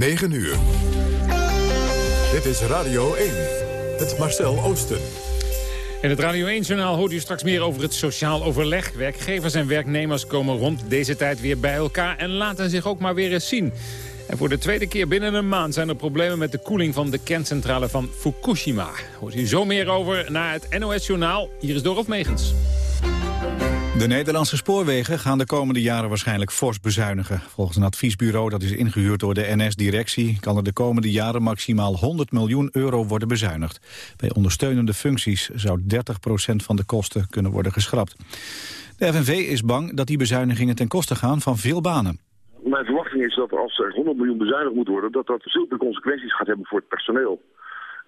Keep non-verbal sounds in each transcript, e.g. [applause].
9 uur. Dit is Radio 1. Het Marcel Oosten. In het Radio 1-journaal hoort u straks meer over het sociaal overleg. Werkgevers en werknemers komen rond deze tijd weer bij elkaar... en laten zich ook maar weer eens zien. En voor de tweede keer binnen een maand zijn er problemen met de koeling van de kerncentrale van Fukushima. Hoort u zo meer over naar het NOS-journaal. Hier is Dorot Megens. De Nederlandse spoorwegen gaan de komende jaren waarschijnlijk fors bezuinigen. Volgens een adviesbureau dat is ingehuurd door de NS-directie... kan er de komende jaren maximaal 100 miljoen euro worden bezuinigd. Bij ondersteunende functies zou 30% van de kosten kunnen worden geschrapt. De FNV is bang dat die bezuinigingen ten koste gaan van veel banen. Mijn verwachting is dat als er 100 miljoen bezuinigd moet worden... dat dat zulke consequenties gaat hebben voor het personeel.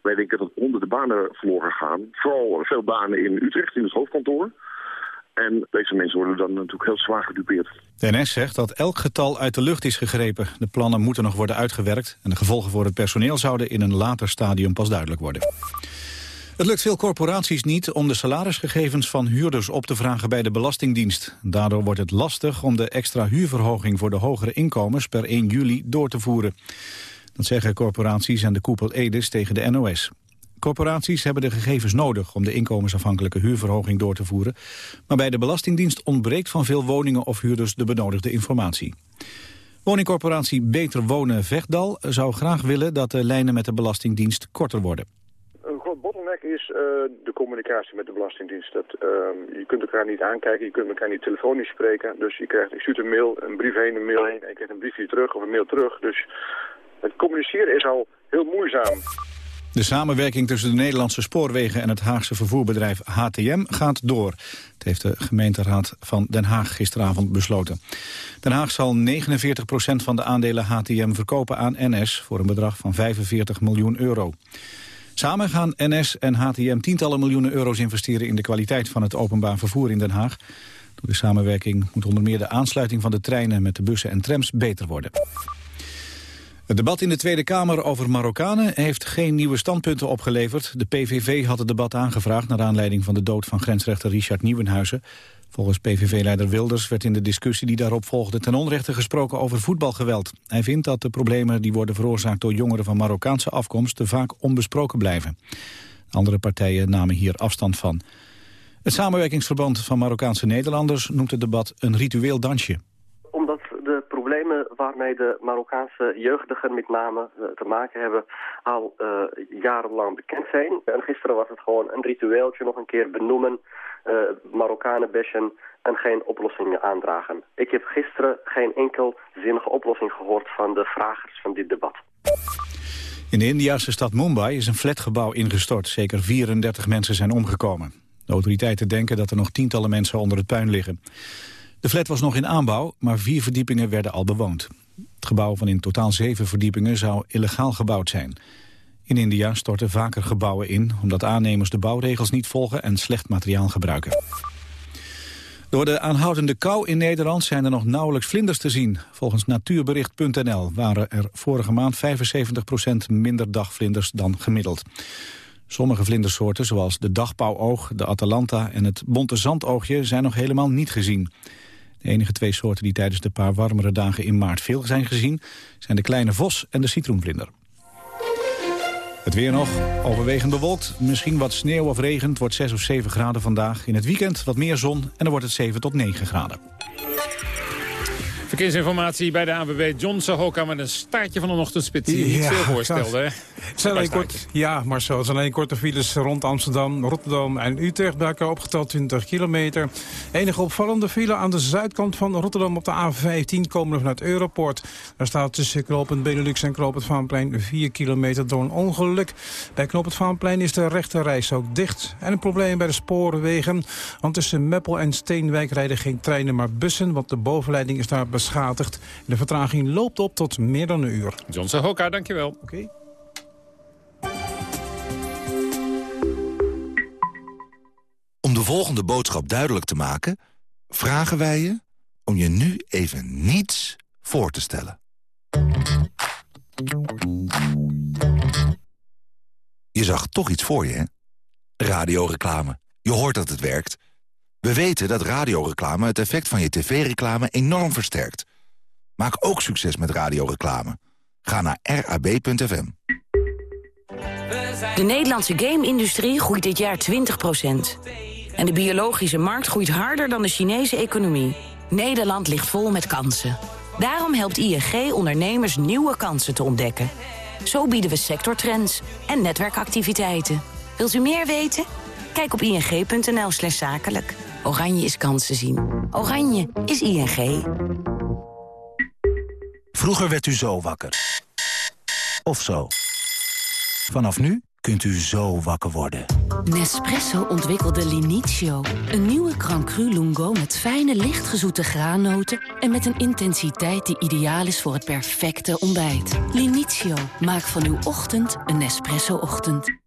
Wij denken dat honderden banen verloren gaan. Vooral veel banen in Utrecht, in het hoofdkantoor... En deze mensen worden dan natuurlijk heel zwaar gedupeerd. De NS zegt dat elk getal uit de lucht is gegrepen. De plannen moeten nog worden uitgewerkt... en de gevolgen voor het personeel zouden in een later stadium pas duidelijk worden. Het lukt veel corporaties niet om de salarisgegevens van huurders op te vragen bij de Belastingdienst. Daardoor wordt het lastig om de extra huurverhoging voor de hogere inkomens per 1 juli door te voeren. Dat zeggen corporaties en de koepel Edes tegen de NOS. Corporaties hebben de gegevens nodig om de inkomensafhankelijke huurverhoging door te voeren. Maar bij de Belastingdienst ontbreekt van veel woningen of huurders de benodigde informatie. Woningcorporatie Beter Wonen Vechtdal zou graag willen dat de lijnen met de Belastingdienst korter worden. Een groot bottleneck is uh, de communicatie met de Belastingdienst. Dat, uh, je kunt elkaar niet aankijken, je kunt elkaar niet telefonisch spreken. Dus je, krijgt, stuurt een mail, een brief heen, een mail heen en een briefje terug of een mail terug. Dus het communiceren is al heel moeizaam. De samenwerking tussen de Nederlandse spoorwegen en het Haagse vervoerbedrijf HTM gaat door. Het heeft de gemeenteraad van Den Haag gisteravond besloten. Den Haag zal 49% van de aandelen HTM verkopen aan NS voor een bedrag van 45 miljoen euro. Samen gaan NS en HTM tientallen miljoenen euro's investeren in de kwaliteit van het openbaar vervoer in Den Haag. Door de samenwerking moet onder meer de aansluiting van de treinen met de bussen en trams beter worden. Het debat in de Tweede Kamer over Marokkanen heeft geen nieuwe standpunten opgeleverd. De PVV had het debat aangevraagd naar aanleiding van de dood van grensrechter Richard Nieuwenhuizen. Volgens PVV-leider Wilders werd in de discussie die daarop volgde ten onrechte gesproken over voetbalgeweld. Hij vindt dat de problemen die worden veroorzaakt door jongeren van Marokkaanse afkomst te vaak onbesproken blijven. Andere partijen namen hier afstand van. Het samenwerkingsverband van Marokkaanse Nederlanders noemt het debat een ritueel dansje problemen waarmee de Marokkaanse jeugdigen met name eh, te maken hebben al uh, jarenlang bekend zijn. En gisteren was het gewoon een ritueeltje nog een keer benoemen, uh, Marokkanen bashen en geen oplossingen aandragen. Ik heb gisteren geen enkel zinnige oplossing gehoord van de vragers van dit debat. In de Indiase stad Mumbai is een flatgebouw ingestort. Zeker 34 mensen zijn omgekomen. De autoriteiten denken dat er nog tientallen mensen onder het puin liggen. De flat was nog in aanbouw, maar vier verdiepingen werden al bewoond. Het gebouw van in totaal zeven verdiepingen zou illegaal gebouwd zijn. In India storten vaker gebouwen in... omdat aannemers de bouwregels niet volgen en slecht materiaal gebruiken. Door de aanhoudende kou in Nederland zijn er nog nauwelijks vlinders te zien. Volgens natuurbericht.nl waren er vorige maand 75% minder dagvlinders dan gemiddeld. Sommige vlindersoorten, zoals de dagpauwoog, de atalanta en het bonte zandoogje... zijn nog helemaal niet gezien. De enige twee soorten die tijdens de paar warmere dagen in maart veel zijn gezien... zijn de kleine vos en de citroenvlinder. Het weer nog, overwegend bewolkt, misschien wat sneeuw of regen. Het wordt 6 of 7 graden vandaag. In het weekend wat meer zon en dan wordt het 7 tot 9 graden. Verkeersinformatie bij de ANWB John Sahoka met een staartje van een ochtendspits die niet veel voorstelde. Hè? zijn alleen kort, ja, Marcel, het zijn alleen korte files rond Amsterdam, Rotterdam en Utrecht. Bij elkaar opgeteld 20 kilometer. Enige opvallende file aan de zuidkant van Rotterdam op de A15 komen vanuit Europort. Daar staat tussen Knoopend Benelux en Knoopend Vaanplein 4 kilometer door een ongeluk. Bij Knoopend Vaanplein is de rechterreis ook dicht. En een probleem bij de spoorwegen. Want tussen Meppel en Steenwijk rijden geen treinen maar bussen, want de bovenleiding is daar beschadigd. De vertraging loopt op tot meer dan een uur. John Sahoka, dankjewel. Oké. Om de volgende boodschap duidelijk te maken... vragen wij je om je nu even niets voor te stellen. Je zag toch iets voor je, hè? Radioreclame. Je hoort dat het werkt. We weten dat radioreclame het effect van je tv-reclame enorm versterkt. Maak ook succes met radioreclame. Ga naar rab.fm. De Nederlandse game-industrie groeit dit jaar 20%. En de biologische markt groeit harder dan de Chinese economie. Nederland ligt vol met kansen. Daarom helpt ING ondernemers nieuwe kansen te ontdekken. Zo bieden we sectortrends en netwerkactiviteiten. Wilt u meer weten? Kijk op ing.nl zakelijk. Oranje is kansen zien. Oranje is ING. Vroeger werd u zo wakker. Of zo. Vanaf nu kunt u zo wakker worden. Nespresso ontwikkelde Linizio. Een nieuwe Crancru Lungo met fijne, lichtgezoete graannoten... en met een intensiteit die ideaal is voor het perfecte ontbijt. Linizio, maak van uw ochtend een Nespresso-ochtend.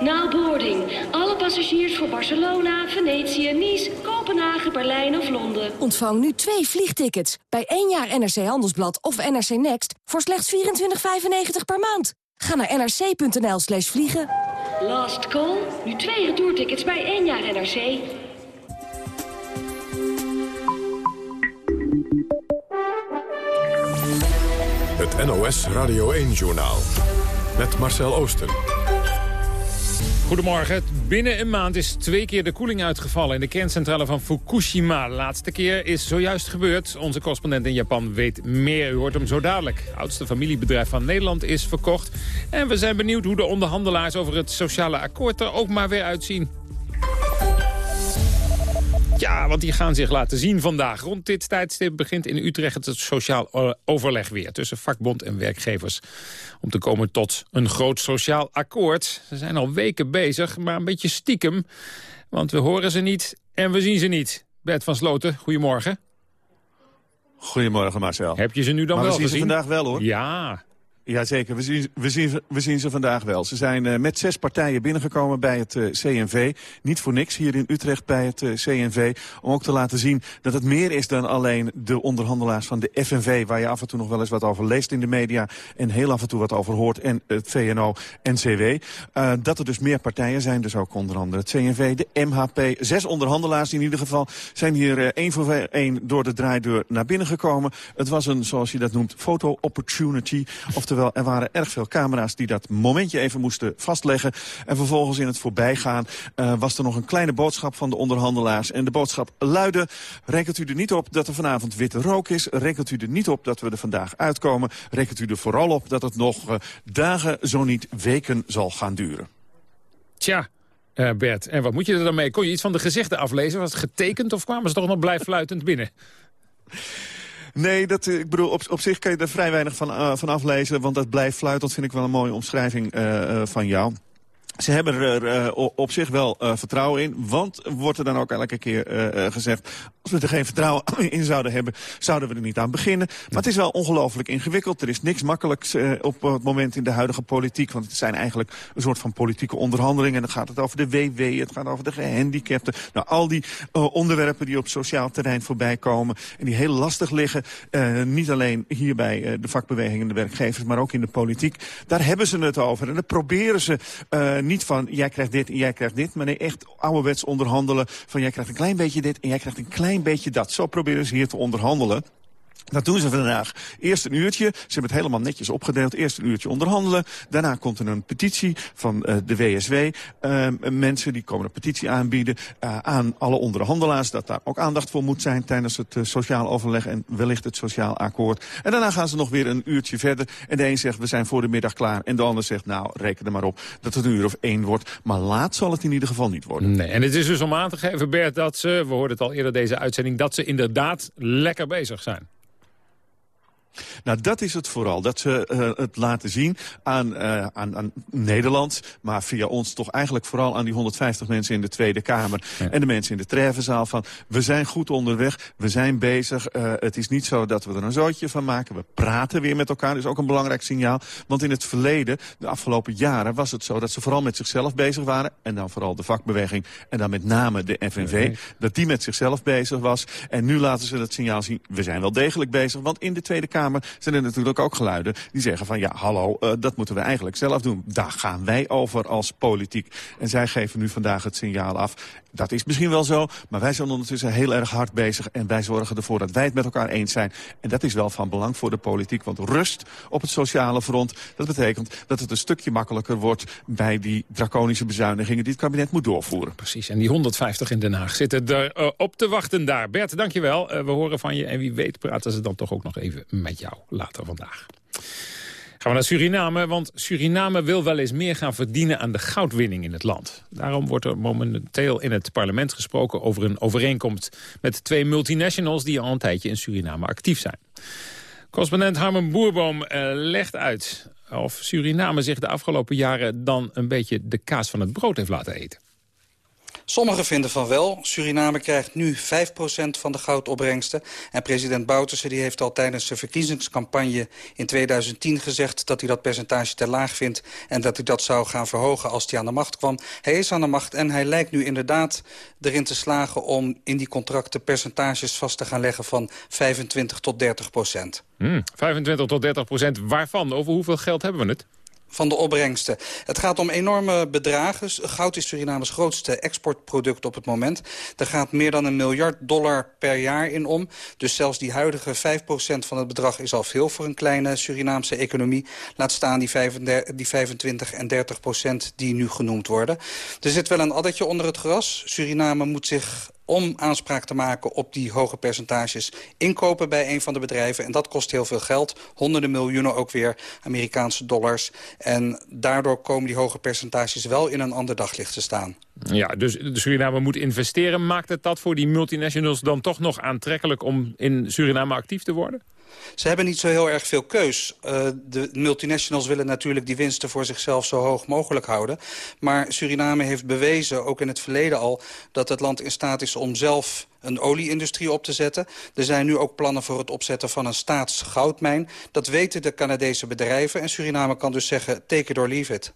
Now boarding. Passagiers voor Barcelona, Venetië, Nice, Kopenhagen, Berlijn of Londen. Ontvang nu twee vliegtickets bij één jaar NRC Handelsblad of NRC Next... voor slechts 24,95 per maand. Ga naar nrc.nl slash vliegen. Last call. Nu twee retourtickets bij één jaar NRC. Het NOS Radio 1-journaal. Met Marcel Oosten. Goedemorgen. Binnen een maand is twee keer de koeling uitgevallen in de kerncentrale van Fukushima. De laatste keer is zojuist gebeurd. Onze correspondent in Japan weet meer. U hoort hem zo dadelijk. Het oudste familiebedrijf van Nederland is verkocht. En we zijn benieuwd hoe de onderhandelaars over het sociale akkoord er ook maar weer uitzien. Ja, want die gaan zich laten zien vandaag. Rond dit tijdstip begint in Utrecht het sociaal overleg weer... tussen vakbond en werkgevers. Om te komen tot een groot sociaal akkoord. Ze zijn al weken bezig, maar een beetje stiekem. Want we horen ze niet en we zien ze niet. Bert van Sloten, goedemorgen. Goedemorgen Marcel. Heb je ze nu dan maar wel we zien gezien? ze vandaag wel hoor. Ja, Jazeker, we zien, we, zien, we zien ze vandaag wel. Ze zijn uh, met zes partijen binnengekomen bij het uh, CNV. Niet voor niks hier in Utrecht bij het uh, CNV. Om ook te laten zien dat het meer is dan alleen de onderhandelaars van de FNV... waar je af en toe nog wel eens wat over leest in de media... en heel af en toe wat over hoort, en het VNO en CW. dat er dus meer partijen zijn, dus ook onder andere het CNV, de MHP. Zes onderhandelaars in ieder geval zijn hier één voor één door de draaideur naar binnen gekomen. Het was een, zoals je dat noemt, photo-opportunity... Oftewel, er waren erg veel camera's die dat momentje even moesten vastleggen. En vervolgens in het voorbijgaan uh, was er nog een kleine boodschap van de onderhandelaars. En de boodschap luidde, rekent u er niet op dat er vanavond witte rook is. Rekent u er niet op dat we er vandaag uitkomen. Rekent u er vooral op dat het nog uh, dagen, zo niet weken zal gaan duren. Tja, uh, Bert, en wat moet je er dan mee? Kon je iets van de gezichten aflezen? Was het getekend of kwamen ze toch nog blijfluitend binnen? Nee, dat, ik bedoel, op, op zich kan je er vrij weinig van, uh, van aflezen. Want dat blijft fluitend, vind ik wel een mooie omschrijving uh, van jou. Ze hebben er uh, op zich wel uh, vertrouwen in. Want wordt er dan ook elke keer uh, gezegd... als we er geen vertrouwen [laughs] in zouden hebben, zouden we er niet aan beginnen. Maar het is wel ongelooflijk ingewikkeld. Er is niks makkelijks op het moment in de huidige politiek. Want het zijn eigenlijk een soort van politieke onderhandelingen. En dan gaat het over de WW, het gaat over de gehandicapten. Nou, al die onderwerpen die op sociaal terrein voorbij komen... en die heel lastig liggen. niet alleen hier bij de vakbeweging en de werkgevers... maar ook in de politiek. Daar hebben ze het over. En dan proberen ze niet van jij krijgt dit en jij krijgt dit. Maar nee, echt ouderwets onderhandelen van jij krijgt een klein beetje dit en jij krijgt een klein beetje dat. Zo proberen ze hier te onderhandelen. Dat doen ze vandaag. Eerst een uurtje. Ze hebben het helemaal netjes opgedeeld. Eerst een uurtje onderhandelen. Daarna komt er een petitie van uh, de WSW. Uh, mensen die komen een petitie aanbieden uh, aan alle onderhandelaars. Dat daar ook aandacht voor moet zijn tijdens het sociaal overleg en wellicht het sociaal akkoord. En daarna gaan ze nog weer een uurtje verder. En de een zegt we zijn voor de middag klaar. En de ander zegt nou reken er maar op dat het een uur of één wordt. Maar laat zal het in ieder geval niet worden. Nee, en het is dus om aan te geven Bert dat ze, we hoorden het al eerder deze uitzending, dat ze inderdaad lekker bezig zijn. Nou, dat is het vooral. Dat ze uh, het laten zien aan, uh, aan, aan Nederland, maar via ons toch eigenlijk vooral aan die 150 mensen in de Tweede Kamer. Ja. En de mensen in de treffenzaal van, we zijn goed onderweg, we zijn bezig. Uh, het is niet zo dat we er een zootje van maken. We praten weer met elkaar, dat is ook een belangrijk signaal. Want in het verleden, de afgelopen jaren, was het zo dat ze vooral met zichzelf bezig waren. En dan vooral de vakbeweging en dan met name de FNV. Dat die met zichzelf bezig was. En nu laten ze het signaal zien, we zijn wel degelijk bezig. Want in de Tweede Kamer zijn er natuurlijk ook geluiden die zeggen van... ja, hallo, uh, dat moeten we eigenlijk zelf doen. Daar gaan wij over als politiek. En zij geven nu vandaag het signaal af. Dat is misschien wel zo, maar wij zijn ondertussen heel erg hard bezig... en wij zorgen ervoor dat wij het met elkaar eens zijn. En dat is wel van belang voor de politiek, want rust op het sociale front... dat betekent dat het een stukje makkelijker wordt... bij die draconische bezuinigingen die het kabinet moet doorvoeren. Precies, en die 150 in Den Haag zitten er uh, op te wachten daar. Bert, dankjewel. Uh, we horen van je en wie weet praten ze dan toch ook nog even met jou later vandaag. Gaan we naar Suriname, want Suriname wil wel eens meer gaan verdienen aan de goudwinning in het land. Daarom wordt er momenteel in het parlement gesproken over een overeenkomst met twee multinationals die al een tijdje in Suriname actief zijn. Correspondent Harmen Boerboom uh, legt uit of Suriname zich de afgelopen jaren dan een beetje de kaas van het brood heeft laten eten. Sommigen vinden van wel. Suriname krijgt nu 5% van de goudopbrengsten. En president Bouterse die heeft al tijdens de verkiezingscampagne in 2010 gezegd... dat hij dat percentage te laag vindt en dat hij dat zou gaan verhogen als hij aan de macht kwam. Hij is aan de macht en hij lijkt nu inderdaad erin te slagen... om in die contracten percentages vast te gaan leggen van 25 tot 30 procent. Hmm, 25 tot 30 procent waarvan? Over hoeveel geld hebben we het? Van de opbrengsten. Het gaat om enorme bedragen. Goud is Surinames grootste exportproduct op het moment. Er gaat meer dan een miljard dollar per jaar in om. Dus zelfs die huidige 5% van het bedrag is al veel voor een kleine Surinaamse economie. Laat staan die, 35, die 25 en 30% die nu genoemd worden. Er zit wel een addertje onder het gras. Suriname moet zich om aanspraak te maken op die hoge percentages inkopen bij een van de bedrijven. En dat kost heel veel geld. Honderden miljoenen ook weer Amerikaanse dollars. En daardoor komen die hoge percentages wel in een ander daglicht te staan. Ja, dus Suriname moet investeren. Maakt het dat voor die multinationals dan toch nog aantrekkelijk om in Suriname actief te worden? Ze hebben niet zo heel erg veel keus. Uh, de multinationals willen natuurlijk die winsten voor zichzelf zo hoog mogelijk houden. Maar Suriname heeft bewezen, ook in het verleden al... dat het land in staat is om zelf een olieindustrie op te zetten. Er zijn nu ook plannen voor het opzetten van een staatsgoudmijn. Dat weten de Canadese bedrijven. En Suriname kan dus zeggen, take it or leave it.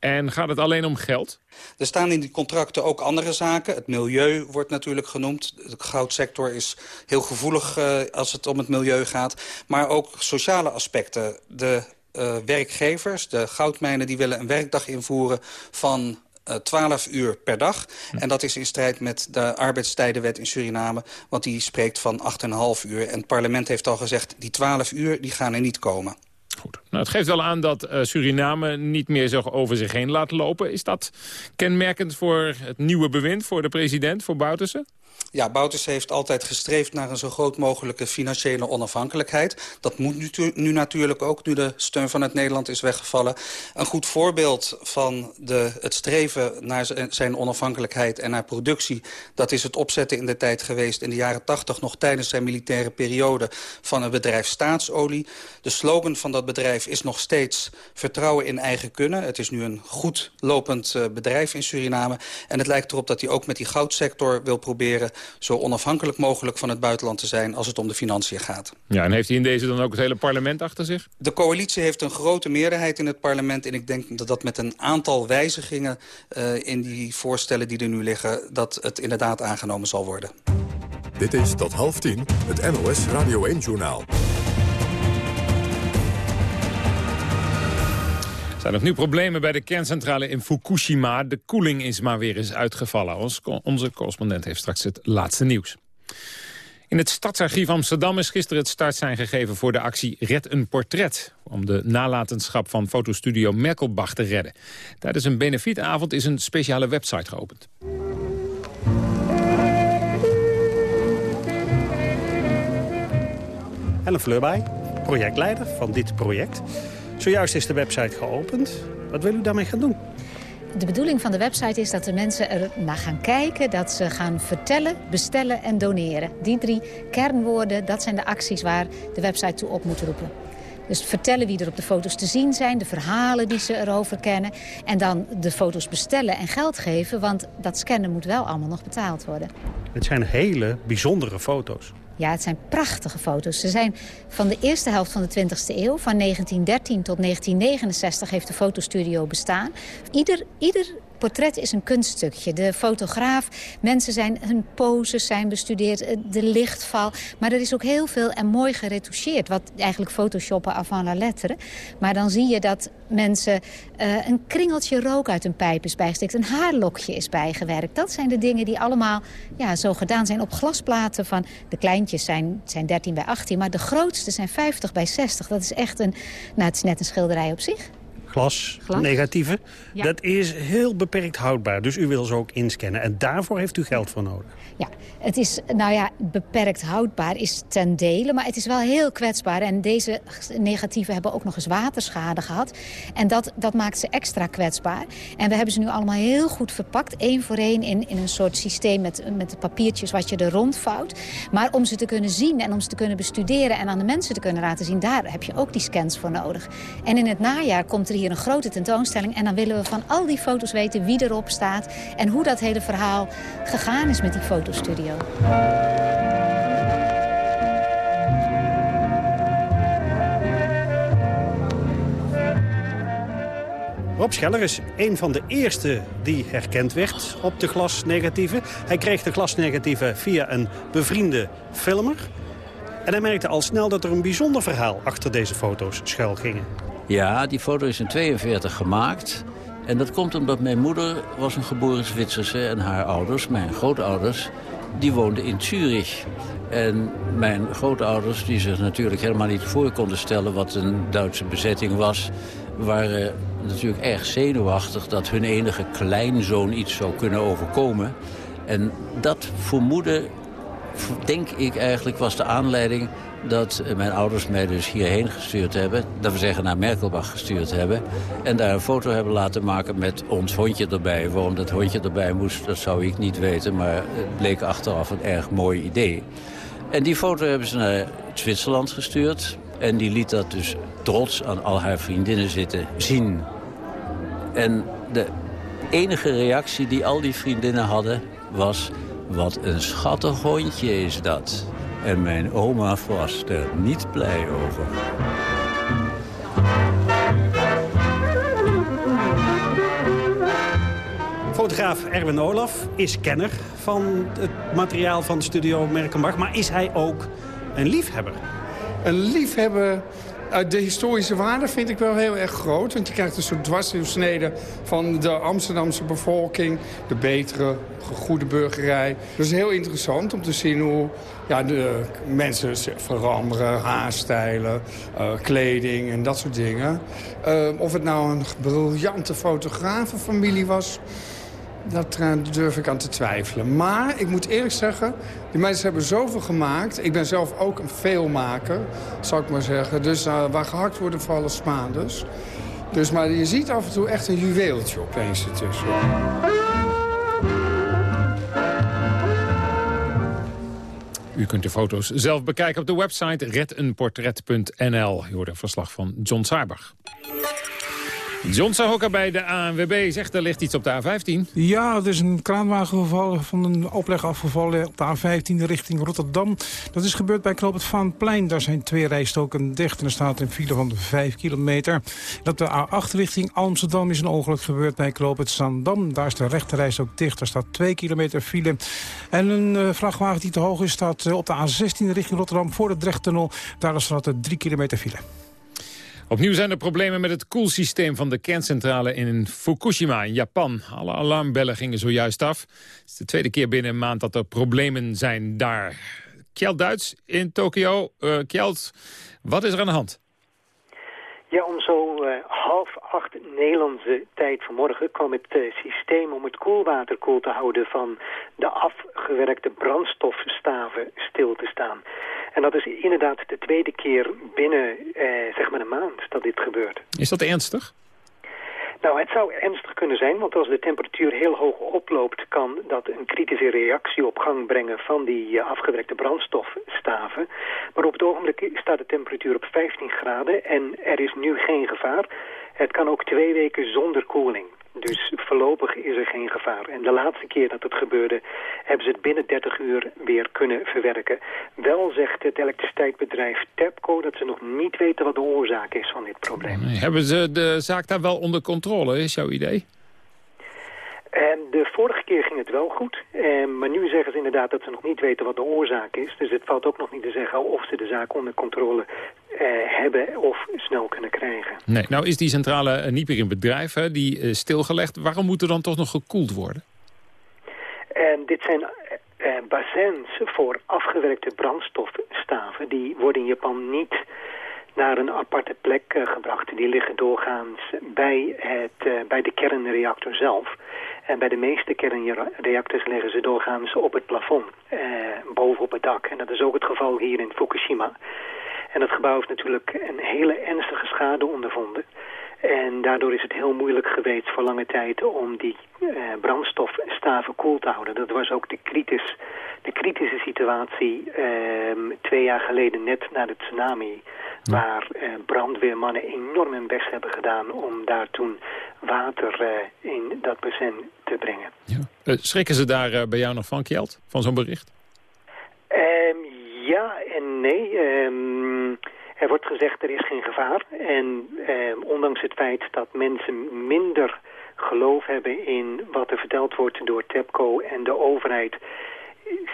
En gaat het alleen om geld? Er staan in die contracten ook andere zaken. Het milieu wordt natuurlijk genoemd. De goudsector is heel gevoelig uh, als het om het milieu gaat. Maar ook sociale aspecten. De uh, werkgevers, de goudmijnen, die willen een werkdag invoeren van 12 uh, uur per dag. Hm. En dat is in strijd met de arbeidstijdenwet in Suriname. Want die spreekt van 8,5 uur. En het parlement heeft al gezegd, die 12 uur die gaan er niet komen. Goed. Nou, het geeft wel aan dat uh, Suriname niet meer zo over zich heen laat lopen. Is dat kenmerkend voor het nieuwe bewind, voor de president, voor Bouterse? Ja, Bouters heeft altijd gestreefd naar een zo groot mogelijke financiële onafhankelijkheid. Dat moet nu, nu, natuurlijk ook, nu de steun van het Nederland is weggevallen. Een goed voorbeeld van de, het streven naar zijn onafhankelijkheid en naar productie... dat is het opzetten in de tijd geweest in de jaren 80 nog tijdens zijn militaire periode van het bedrijf Staatsolie. De slogan van dat bedrijf is nog steeds vertrouwen in eigen kunnen. Het is nu een goed lopend uh, bedrijf in Suriname. En het lijkt erop dat hij ook met die goudsector wil proberen zo onafhankelijk mogelijk van het buitenland te zijn als het om de financiën gaat. Ja, en heeft hij in deze dan ook het hele parlement achter zich? De coalitie heeft een grote meerderheid in het parlement en ik denk dat dat met een aantal wijzigingen uh, in die voorstellen die er nu liggen, dat het inderdaad aangenomen zal worden. Dit is tot half tien het NOS Radio 1-journaal. Zijn nog nu problemen bij de kerncentrale in Fukushima. De koeling is maar weer eens uitgevallen. Ons, onze correspondent heeft straks het laatste nieuws. In het Stadsarchief Amsterdam is gisteren het startsein gegeven voor de actie Red een Portret. Om de nalatenschap van fotostudio Merkelbach te redden. Tijdens een benefietavond is een speciale website geopend. Ellen Fleurbij, projectleider van dit project. Zojuist is de website geopend. Wat wil u daarmee gaan doen? De bedoeling van de website is dat de mensen er naar gaan kijken... dat ze gaan vertellen, bestellen en doneren. Die drie kernwoorden, dat zijn de acties waar de website toe op moet roepen. Dus vertellen wie er op de foto's te zien zijn, de verhalen die ze erover kennen. En dan de foto's bestellen en geld geven, want dat scannen moet wel allemaal nog betaald worden. Het zijn hele bijzondere foto's. Ja, het zijn prachtige foto's. Ze zijn van de eerste helft van de 20e eeuw. Van 1913 tot 1969 heeft de fotostudio bestaan. Ieder, ieder portret is een kunststukje. De fotograaf, mensen zijn, hun poses zijn bestudeerd, eh, de lichtval. Maar er is ook heel veel en mooi geretoucheerd. Wat eigenlijk photoshoppen avant la lettre. Maar dan zie je dat mensen uh, een kringeltje rook uit een pijp is bijgestikt. Een haarlokje is bijgewerkt. Dat zijn de dingen die allemaal ja, zo gedaan zijn op glasplaten van... de kleintjes zijn, zijn 13 bij 18, maar de grootste zijn 50 bij 60. Dat is echt een... Nou, het is net een schilderij op zich glas, negatieve. Dat is heel beperkt houdbaar. Dus u wil ze ook inscannen. En daarvoor heeft u geld voor nodig. Ja, het is, nou ja, beperkt houdbaar is ten dele, maar het is wel heel kwetsbaar. En deze negatieven hebben ook nog eens waterschade gehad. En dat, dat maakt ze extra kwetsbaar. En we hebben ze nu allemaal heel goed verpakt, één voor één, in, in een soort systeem met, met de papiertjes wat je er rondvouwt. Maar om ze te kunnen zien en om ze te kunnen bestuderen en aan de mensen te kunnen laten zien, daar heb je ook die scans voor nodig. En in het najaar komt er hier een grote tentoonstelling en dan willen we van al die foto's weten wie erop staat en hoe dat hele verhaal gegaan is met die foto's fotostudio. Rob Scheller is een van de eerste die herkend werd op de glasnegatieven. Hij kreeg de glasnegatieven via een bevriende filmer. En hij merkte al snel dat er een bijzonder verhaal achter deze foto's schuil gingen. Ja, die foto is in 42 gemaakt. En dat komt omdat mijn moeder was een geboren Zwitserse... en haar ouders, mijn grootouders, die woonden in Zurich. En mijn grootouders, die zich natuurlijk helemaal niet voor konden stellen... wat een Duitse bezetting was, waren natuurlijk erg zenuwachtig... dat hun enige kleinzoon iets zou kunnen overkomen. En dat vermoeden, denk ik eigenlijk, was de aanleiding dat mijn ouders mij dus hierheen gestuurd hebben. Dat we zeggen naar Merkelbach gestuurd hebben. En daar een foto hebben laten maken met ons hondje erbij. Waarom dat hondje erbij moest, dat zou ik niet weten. Maar het bleek achteraf een erg mooi idee. En die foto hebben ze naar Zwitserland gestuurd. En die liet dat dus trots aan al haar vriendinnen zitten zien. En de enige reactie die al die vriendinnen hadden was... wat een schattig hondje is dat. En mijn oma was er niet blij over. Fotograaf Erwin Olaf is kenner van het materiaal van Studio Merkenbach. Maar is hij ook een liefhebber? Een liefhebber de historische waarde vind ik wel heel erg groot. Want je krijgt een soort dwarsdoorsnede van de Amsterdamse bevolking. De betere, goede burgerij. Is heel interessant om te zien hoe ja, de mensen veranderen. Haarstijlen, uh, kleding en dat soort dingen. Of het nou een briljante fotografenfamilie was... Dat durf ik aan te twijfelen. Maar ik moet eerlijk zeggen, die mensen hebben zoveel gemaakt. Ik ben zelf ook een veelmaker, zou ik maar zeggen. Dus uh, waar gehakt worden vallen spaanders. Dus, maar je ziet af en toe echt een juweeltje opeens ertussen. U kunt de foto's zelf bekijken op de website redenportret.nl. Je hoort een verslag van John Saarbach. John Sahoka bij de ANWB zegt er ligt iets op de A15. Ja, er is een kraanwagen van een opleg afgevallen op de A15 richting Rotterdam. Dat is gebeurd bij Knoop het Vaanplein. Daar zijn twee rijstoken dicht en er staat een file van 5 kilometer. op de A8 richting Amsterdam is een ongeluk gebeurd bij Knoop het. Daar is de rechterreis ook dicht. Daar staat 2 kilometer file. En een uh, vrachtwagen die te hoog is staat uh, op de A16 richting Rotterdam voor de Drechttunnel. Daar staat er 3 kilometer file. Opnieuw zijn er problemen met het koelsysteem van de kerncentrale in Fukushima in Japan. Alle alarmbellen gingen zojuist af. Het is de tweede keer binnen een maand dat er problemen zijn daar. Kjeld Duits in Tokio. Uh, Kjeld, wat is er aan de hand? Ja, om zo uh, half acht Nederlandse tijd vanmorgen kwam het uh, systeem om het koelwater koel te houden van de afgewerkte brandstofstaven stil te staan. En dat is inderdaad de tweede keer binnen eh, zeg maar een maand dat dit gebeurt. Is dat ernstig? Nou, het zou ernstig kunnen zijn, want als de temperatuur heel hoog oploopt... kan dat een kritische reactie op gang brengen van die uh, afgewerkte brandstofstaven. Maar op het ogenblik staat de temperatuur op 15 graden en er is nu geen gevaar. Het kan ook twee weken zonder koeling. Dus voorlopig is er geen gevaar. En de laatste keer dat het gebeurde, hebben ze het binnen 30 uur weer kunnen verwerken. Wel zegt het elektriciteitsbedrijf TEPCO dat ze nog niet weten wat de oorzaak is van dit probleem. hebben ze de zaak daar wel onder controle, is jouw idee? En de vorige keer ging het wel goed, eh, maar nu zeggen ze inderdaad dat ze nog niet weten wat de oorzaak is. Dus het valt ook nog niet te zeggen of ze de zaak onder controle eh, hebben of snel kunnen krijgen. Nee, nou is die centrale eh, niet meer in bedrijf, hè, die is stilgelegd. Waarom moet er dan toch nog gekoeld worden? En dit zijn eh, bassins voor afgewerkte brandstofstaven. Die worden in Japan niet naar een aparte plek eh, gebracht. Die liggen doorgaans bij, het, eh, bij de kernreactor zelf. En bij de meeste kernreactors liggen ze doorgaans op het plafond, eh, boven op het dak. En dat is ook het geval hier in Fukushima. En het gebouw heeft natuurlijk een hele ernstige schade ondervonden. En daardoor is het heel moeilijk geweest voor lange tijd om die eh, brandstofstaven koel te houden. Dat was ook de, kritisch, de kritische situatie eh, twee jaar geleden net na de tsunami. Waar eh, brandweermannen enorm hun best hebben gedaan om daar toen water eh, in dat bassin te brengen. Ja. Eh, schrikken ze daar eh, bij jou nog van, Kjeld, van zo'n bericht? Ehm, ja en nee. Ehm, er wordt gezegd er is geen gevaar. En ehm, ondanks het feit dat mensen minder geloof hebben in wat er verteld wordt door TEPCO en de overheid...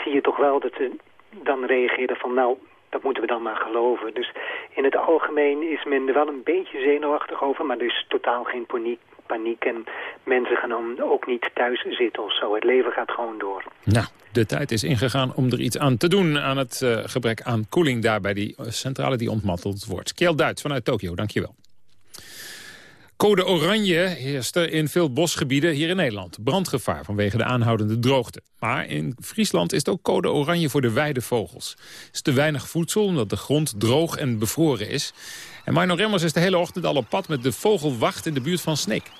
zie je toch wel dat ze dan reageren van nou, dat moeten we dan maar geloven. Dus in het algemeen is men er wel een beetje zenuwachtig over, maar er is totaal geen paniek. Paniek en mensen gaan ook niet thuis zitten of zo. Het leven gaat gewoon door. Nou, de tijd is ingegaan om er iets aan te doen... aan het uh, gebrek aan koeling daar bij die centrale die ontmanteld wordt. Kjell Duits vanuit Tokio, dankjewel. Code oranje heerst er in veel bosgebieden hier in Nederland. Brandgevaar vanwege de aanhoudende droogte. Maar in Friesland is het ook code oranje voor de weidevogels. Er is te weinig voedsel omdat de grond droog en bevroren is. En Marno Remmers is de hele ochtend al op pad met de vogelwacht in de buurt van Sneek.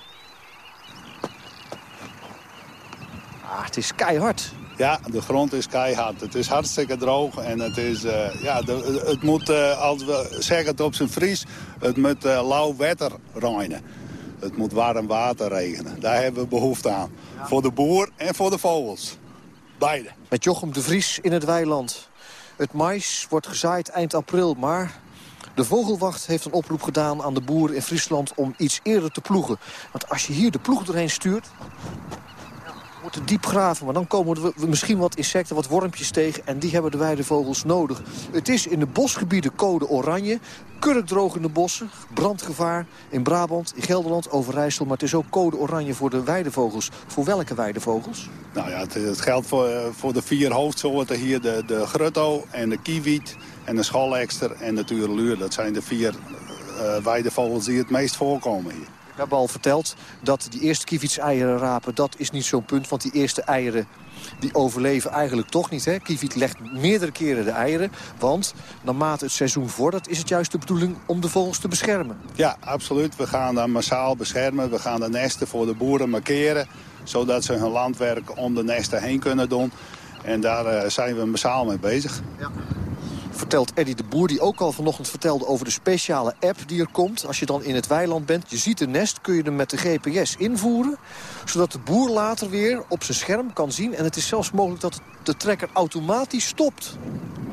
Ah, het is keihard. Ja, de grond is keihard. Het is hartstikke droog en het, is, uh, ja, de, het moet, uh, als we zeggen het op zijn Fries, het moet uh, lauw water regenen. Het moet warm water regenen. Daar hebben we behoefte aan. Ja. Voor de boer en voor de vogels. Beide. Met Jochem de Vries in het weiland. Het mais wordt gezaaid eind april, maar de Vogelwacht heeft een oproep gedaan aan de boeren in Friesland om iets eerder te ploegen. Want als je hier de ploeg doorheen stuurt, moeten diep graven. Maar dan komen we misschien wat insecten, wat wormpjes tegen. En die hebben de weidevogels nodig. Het is in de bosgebieden code oranje. Kurkdroog in de bossen. Brandgevaar in Brabant, in Gelderland, Overijssel. Maar het is ook code oranje voor de weidevogels. Voor welke weidevogels? Nou ja, het, het geldt voor, voor de vier hoofdsoorten hier. De, de grutto en de kiewiet en de schalekster en de tureluur. Dat zijn de vier uh, weidevogels die het meest voorkomen hier. We hebben al verteld dat die eerste kievitseieren rapen, dat is niet zo'n punt. Want die eerste eieren die overleven eigenlijk toch niet. Hè? Kieviet legt meerdere keren de eieren. Want naarmate het seizoen vordert is het juist de bedoeling om de vogels te beschermen. Ja, absoluut. We gaan dan massaal beschermen. We gaan de nesten voor de boeren markeren. Zodat ze hun landwerk om de nesten heen kunnen doen. En daar uh, zijn we massaal mee bezig. Ja vertelt Eddie de Boer... die ook al vanochtend vertelde over de speciale app die er komt. Als je dan in het weiland bent, je ziet een nest... kun je hem met de GPS invoeren... zodat de boer later weer op zijn scherm kan zien... en het is zelfs mogelijk dat de trekker automatisch stopt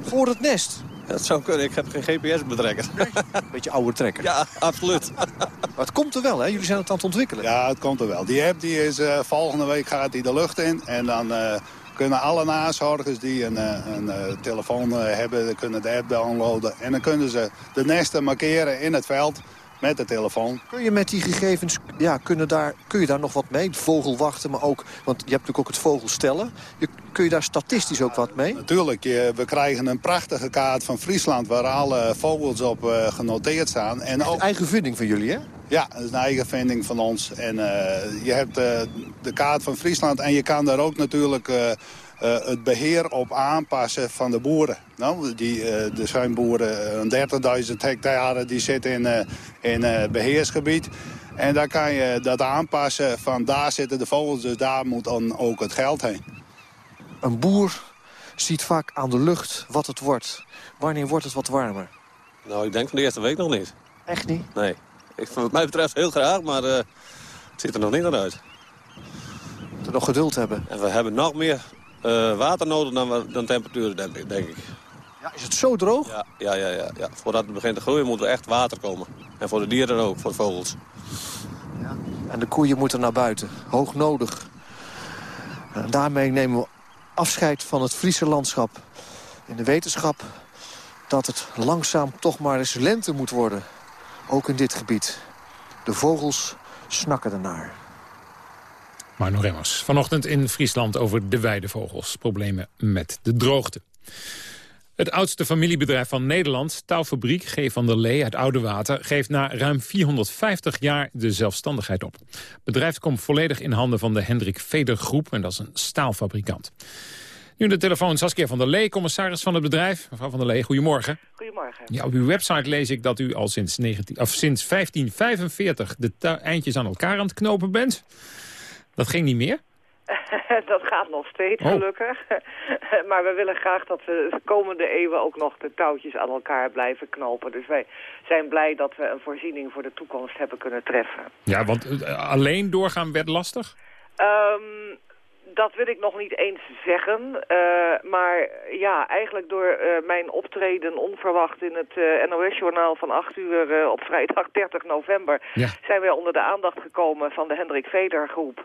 voor het nest. Dat zou kunnen. Ik heb geen GPS-betrekker. Nee. Beetje oude trekker. Ja, absoluut. maar het komt er wel, hè? Jullie zijn het aan het ontwikkelen. Ja, het komt er wel. Die app die is uh, volgende week gaat die de lucht in. En dan... Uh, kunnen alle nazorgers die een, een, een telefoon hebben, kunnen de app downloaden. En dan kunnen ze de nesten markeren in het veld met de telefoon. Kun je met die gegevens, ja, kunnen daar, kun je daar nog wat mee? Vogelwachten, maar ook, want je hebt natuurlijk ook het vogelstellen. Je, kun je daar statistisch ook wat mee? Natuurlijk, je, we krijgen een prachtige kaart van Friesland... waar alle vogels op uh, genoteerd staan. En ook... eigen vinding van jullie, hè? Ja, dat is een eigen vinding van ons. En uh, je hebt uh, de kaart van Friesland en je kan daar ook natuurlijk... Uh, het beheer op aanpassen van de boeren. Nou, die, uh, er zijn boeren, uh, 30.000 hectare, die zitten in, uh, in beheersgebied. En daar kan je dat aanpassen van daar zitten de vogels, dus daar moet dan ook het geld heen. Een boer ziet vaak aan de lucht wat het wordt. Wanneer wordt het wat warmer? Nou, ik denk van de eerste week nog niet. Echt niet? Nee. Ik, wat mij betreft heel graag, maar het ziet er nog niet naar uit. We nog geduld hebben. En we hebben nog meer uh, water nodig dan, dan temperatuur, denk ik, denk ik. Ja, is het zo droog? Ja, ja, ja, ja, ja. Voordat het begint te groeien moet er echt water komen. En voor de dieren ook, voor de vogels. Ja. En de koeien moeten naar buiten. Hoog nodig. En daarmee nemen we afscheid van het Friese landschap. In de wetenschap dat het langzaam toch maar eens lente moet worden. Ook in dit gebied. De vogels snakken ernaar. Maar nog eenmaals. Vanochtend in Friesland over de weidevogels. Problemen met de droogte. Het oudste familiebedrijf van Nederland, Touwfabriek G. van der Lee uit Oudewater... geeft na ruim 450 jaar de zelfstandigheid op. Het bedrijf komt volledig in handen van de Hendrik Veder Groep... en dat is een staalfabrikant. Nu de telefoon Saskia van der Lee, commissaris van het bedrijf. Mevrouw van der Lee, goedemorgen. Goedemorgen. Ja, op uw website lees ik dat u al sinds, 19, of sinds 1545 de eindjes aan elkaar aan het knopen bent. Dat ging niet meer? [laughs] dat gaat nog steeds, Oh. gelukkig. [laughs] maar we willen graag dat we de komende eeuwen ook nog de touwtjes aan elkaar blijven knopen. Dus wij zijn blij dat we een voorziening voor de toekomst hebben kunnen treffen. Ja, want eh, alleen doorgaan werd lastig? Ehm, dat wil ik nog niet eens zeggen. eh, maar ja, eigenlijk door eh, mijn optreden onverwacht in het eh, NOS-journaal van 8 uur op vrijdag [laughs] 30 november... Ja. zijn wij onder de aandacht gekomen van de Hendrik Veder groep.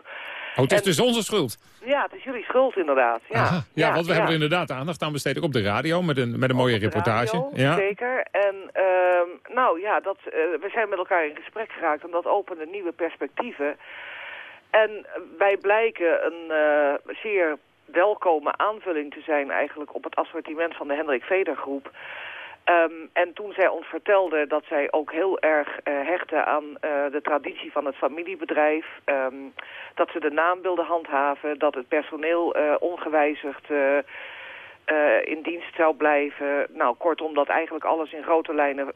Oh, het is En- dus onze schuld. Ja, het is jullie schuld inderdaad. Ja, Aha. Ja, want we hebben er inderdaad aandacht aan besteed. Op de radio met een, met een mooie reportage. radio, ja. Zeker. En ehm, nou ja, dat, we zijn met elkaar in gesprek geraakt en dat opende nieuwe perspectieven. En wij blijken een eh, zeer welkome aanvulling te zijn eigenlijk op het assortiment van de Hendrik Veder groep. Ehm, en toen zij ons vertelde dat zij ook heel erg eh, hechten aan eh, de traditie van het familiebedrijf. ehm, dat ze de naam wilden handhaven, dat het personeel ongewijzigd in dienst zou blijven. Nou, kortom, dat eigenlijk alles in grote lijnen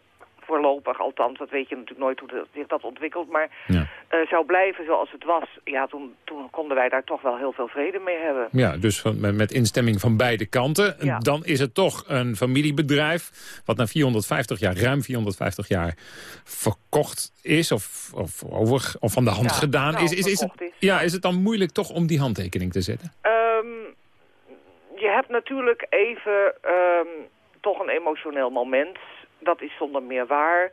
voorlopig, althans, dat weet je natuurlijk nooit hoe dat, zich dat ontwikkelt, maar eh, zou blijven zoals het was. Ja, toen, toen konden wij daar toch wel heel veel vrede mee hebben. Ja, dus van, met, met instemming van beide kanten. Ja. Dan is het toch een familiebedrijf... wat na 450 jaar, ruim 450 jaar verkocht is... of, of, over, of van de hand Ja, gedaan nou, is. Is, is, het, is. ja, is het dan moeilijk toch om die handtekening te zetten? Ehm, je hebt natuurlijk even ehm, toch een emotioneel moment. Dat is zonder meer waar.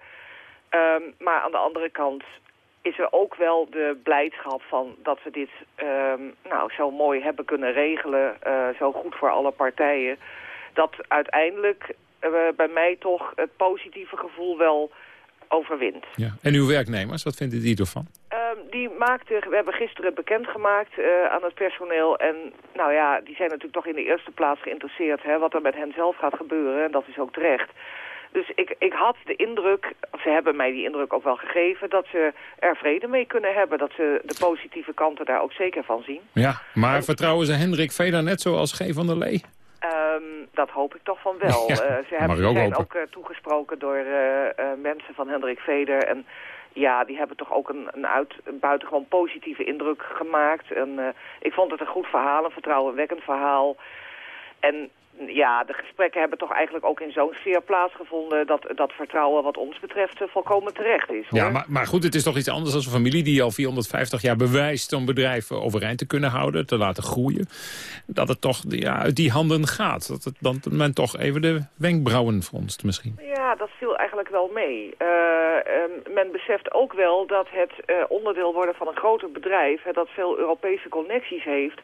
Ehm, maar aan de andere kant is er ook wel de blijdschap van dat we dit ehm, nou, zo mooi hebben kunnen regelen. eh, zo goed voor alle partijen. Dat uiteindelijk eh, bij mij toch het positieve gevoel wel overwint. Ja. En uw werknemers, wat vinden die ervan? Ehm, die maakte, we hebben gisteren bekendgemaakt eh aan het personeel. En nou ja, die zijn natuurlijk toch in de eerste plaats geïnteresseerd... Hè, wat er met hen zelf gaat gebeuren. En dat is ook terecht. Dus ik, ik had de indruk, of ze hebben mij die indruk ook wel gegeven... dat ze er vrede mee kunnen hebben. Dat ze de positieve kanten daar ook zeker van zien. Ja, maar vertrouwen ze Hendrik Veder net zoals G. van der Lee? Ehm, dat hoop ik toch van wel. [laughs] Ja, Eh, ze hebben, ook zijn hopen. ook eh, toegesproken door eh, mensen van Hendrik Veder. En ja, die hebben toch ook een, een, uit, een buitengewoon positieve indruk gemaakt. En ik vond het een goed verhaal, een vertrouwenwekkend verhaal. En ja, de gesprekken hebben toch eigenlijk ook in zo'n sfeer plaatsgevonden... dat dat vertrouwen wat ons betreft eh, volkomen terecht is. Hoor. Ja, maar, maar goed, het is toch iets anders dan een familie die al 450 jaar bewijst... om bedrijven overeind te kunnen houden, te laten groeien. Dat het toch ja, uit die handen gaat. Dat, het, dan men toch even de wenkbrauwen fronst misschien. Ja, dat viel eigenlijk wel mee. Eh, ehm, men beseft ook wel dat het eh, onderdeel worden van een groter bedrijf... Hè, dat veel Europese connecties heeft,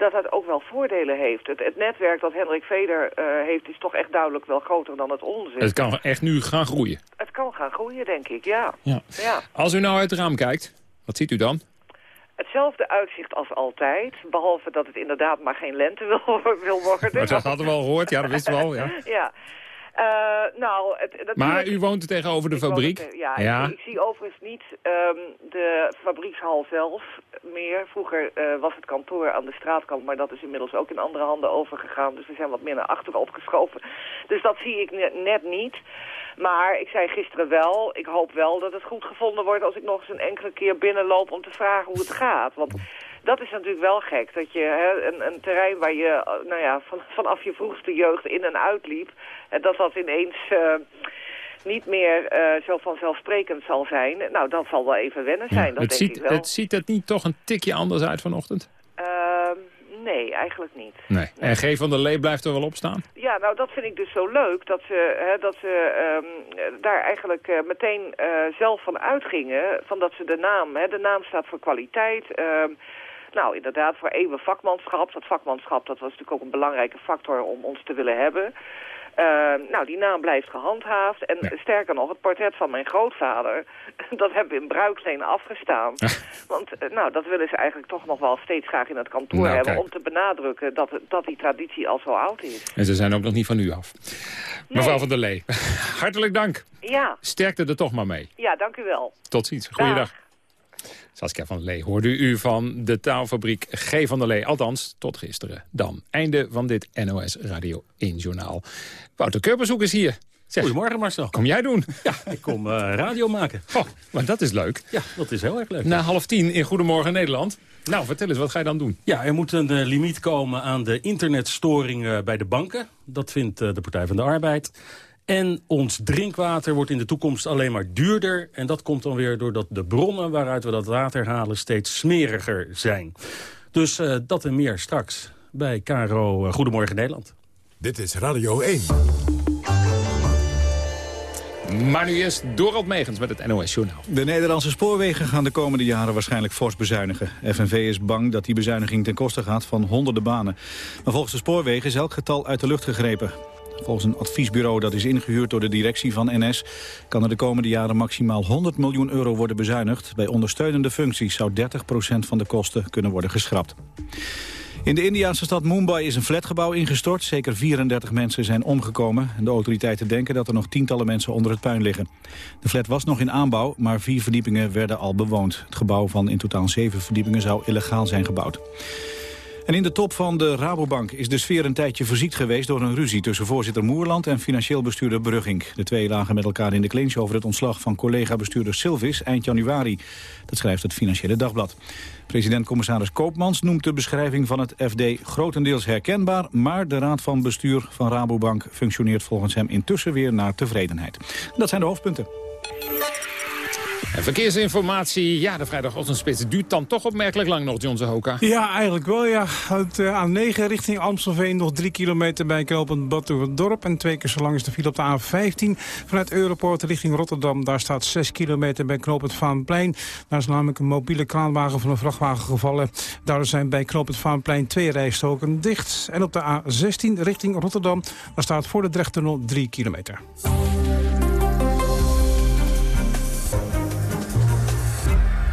dat dat ook wel voordelen heeft. Het, het netwerk dat Hendrik Veder eh, heeft is toch echt duidelijk wel groter dan het onze. Het kan echt nu gaan groeien. Het kan gaan groeien, denk ik, ja. Ja. ja. Als u nou uit het raam kijkt, wat ziet u dan? Hetzelfde uitzicht als altijd, behalve dat het inderdaad maar geen lente [laughs] wil, wil worden. Maar dat hadden we al gehoord, ja, dat wisten we al. Ja. ja. Eh, nou, het, Maar u woont tegenover de fabriek? ja, ja. Ik, ik zie overigens niet ehm, de fabriekshal zelf meer. Vroeger eh, was het kantoor aan de straatkant, maar dat is inmiddels ook in andere handen overgegaan. Dus we zijn wat meer naar achteren opgeschoven. Dus dat zie ik net niet. Maar ik zei gisteren wel, ik hoop wel dat het goed gevonden wordt als ik nog eens een enkele keer binnenloop om te vragen hoe het gaat. Want dat is natuurlijk wel gek, dat je hè, een, een terrein waar je eh, nou ja, van, vanaf je vroegste jeugd in en uit liep, en dat dat ineens eh, niet meer eh, zo vanzelfsprekend zal zijn. Nou, dat zal wel even wennen zijn, dat het, denk ziet, ik wel. het ziet er niet toch een tikje anders uit vanochtend? Ehm, nee, eigenlijk niet. Nee. En G van der Lee blijft er wel op staan? Ja, nou dat vind ik dus zo leuk, dat ze, hè, dat ze ehm, daar eigenlijk eh, meteen eh, zelf van uitgingen, van dat ze de naam, hè, de naam staat voor kwaliteit, ehm, Nou, inderdaad, voor eeuwen vakmanschap. Dat vakmanschap dat was natuurlijk ook een belangrijke factor om ons te willen hebben. Uh, nou, die naam blijft gehandhaafd. En sterker nog, het portret van mijn grootvader... [laughs] dat hebben we in bruikleen afgestaan. Want uh, nou, dat willen ze eigenlijk toch nog wel steeds graag in het kantoor Nou, hebben... kijk. om te benadrukken dat, dat die traditie al zo oud is. En ze zijn ook nog niet van u af. Mevrouw van der Lee, [laughs] hartelijk dank. Ja, Sterkte er toch maar mee. ja, dank u wel. Tot ziens. Goeiedag. Saskia van der Lee hoorde u van de taalfabriek G van der Lee. Althans, tot gisteren. Dan einde van dit NOS Radio 1 journaal. Wouter Keurbezoek is hier. Zeg, Goedemorgen Marcel. Kom jij doen? [laughs] Ja, ik kom eh, radio maken. Oh, maar dat is leuk. Ja, dat is heel erg leuk. Na half tien in Goedemorgen Nederland. Nou, vertel eens, wat ga je dan doen? Ja, er moet een eh, limiet komen aan de internetstoringen bij de banken. Dat vindt eh, de Partij van de Arbeid. En ons drinkwater wordt in de toekomst alleen maar duurder. En dat komt dan weer doordat de bronnen waaruit we dat water halen steeds smeriger zijn. Dus eh, dat en meer straks bij Caro eh, Goedemorgen Nederland. Dit is Radio 1. Maar nu eerst Dorald Megens met het NOS Journaal. De Nederlandse spoorwegen gaan de komende jaren waarschijnlijk fors bezuinigen. FNV is bang dat die bezuiniging ten koste gaat van honderden banen. Maar volgens de spoorwegen is elk getal uit de lucht gegrepen. Volgens een adviesbureau dat is ingehuurd door de directie van NS... kan er de komende jaren maximaal 100 miljoen euro worden bezuinigd. Bij ondersteunende functies zou 30% van de kosten kunnen worden geschrapt. In de Indiaanse stad Mumbai is een flatgebouw ingestort. Zeker 34 mensen zijn omgekomen. En de autoriteiten denken dat er nog tientallen mensen onder het puin liggen. De flat was nog in aanbouw, maar vier verdiepingen werden al bewoond. Het gebouw van in totaal zeven verdiepingen zou illegaal zijn gebouwd. En in de top van de Rabobank is de sfeer een tijdje verziekt geweest... door een ruzie tussen voorzitter Moerland en financieel bestuurder Brugging. De twee lagen met elkaar in de clinch over het ontslag van collega-bestuurder Silvis eind januari. Dat schrijft het Financiële Dagblad. President-commissaris Koopmans noemt de beschrijving van het FD grotendeels herkenbaar... maar de raad van bestuur van Rabobank functioneert volgens hem intussen weer naar tevredenheid. Dat zijn de hoofdpunten. En verkeersinformatie, ja, de vrijdagochtendspits duurt dan toch opmerkelijk lang nog, John Hoka. Ja, eigenlijk wel, ja. Het, eh, A9 richting Amstelveen nog drie kilometer bij knooppunt Batuverdorp. En twee keer zo lang is de file op de A15. Vanuit Europoort richting Rotterdam, daar staat 6 kilometer bij knooppunt Vaanplein. Daar is namelijk een mobiele kraanwagen van een vrachtwagen gevallen. Daardoor zijn bij knooppunt Vaanplein twee rijstoken dicht. En op de A16 richting Rotterdam, daar staat voor de Drechttunnel 3 kilometer.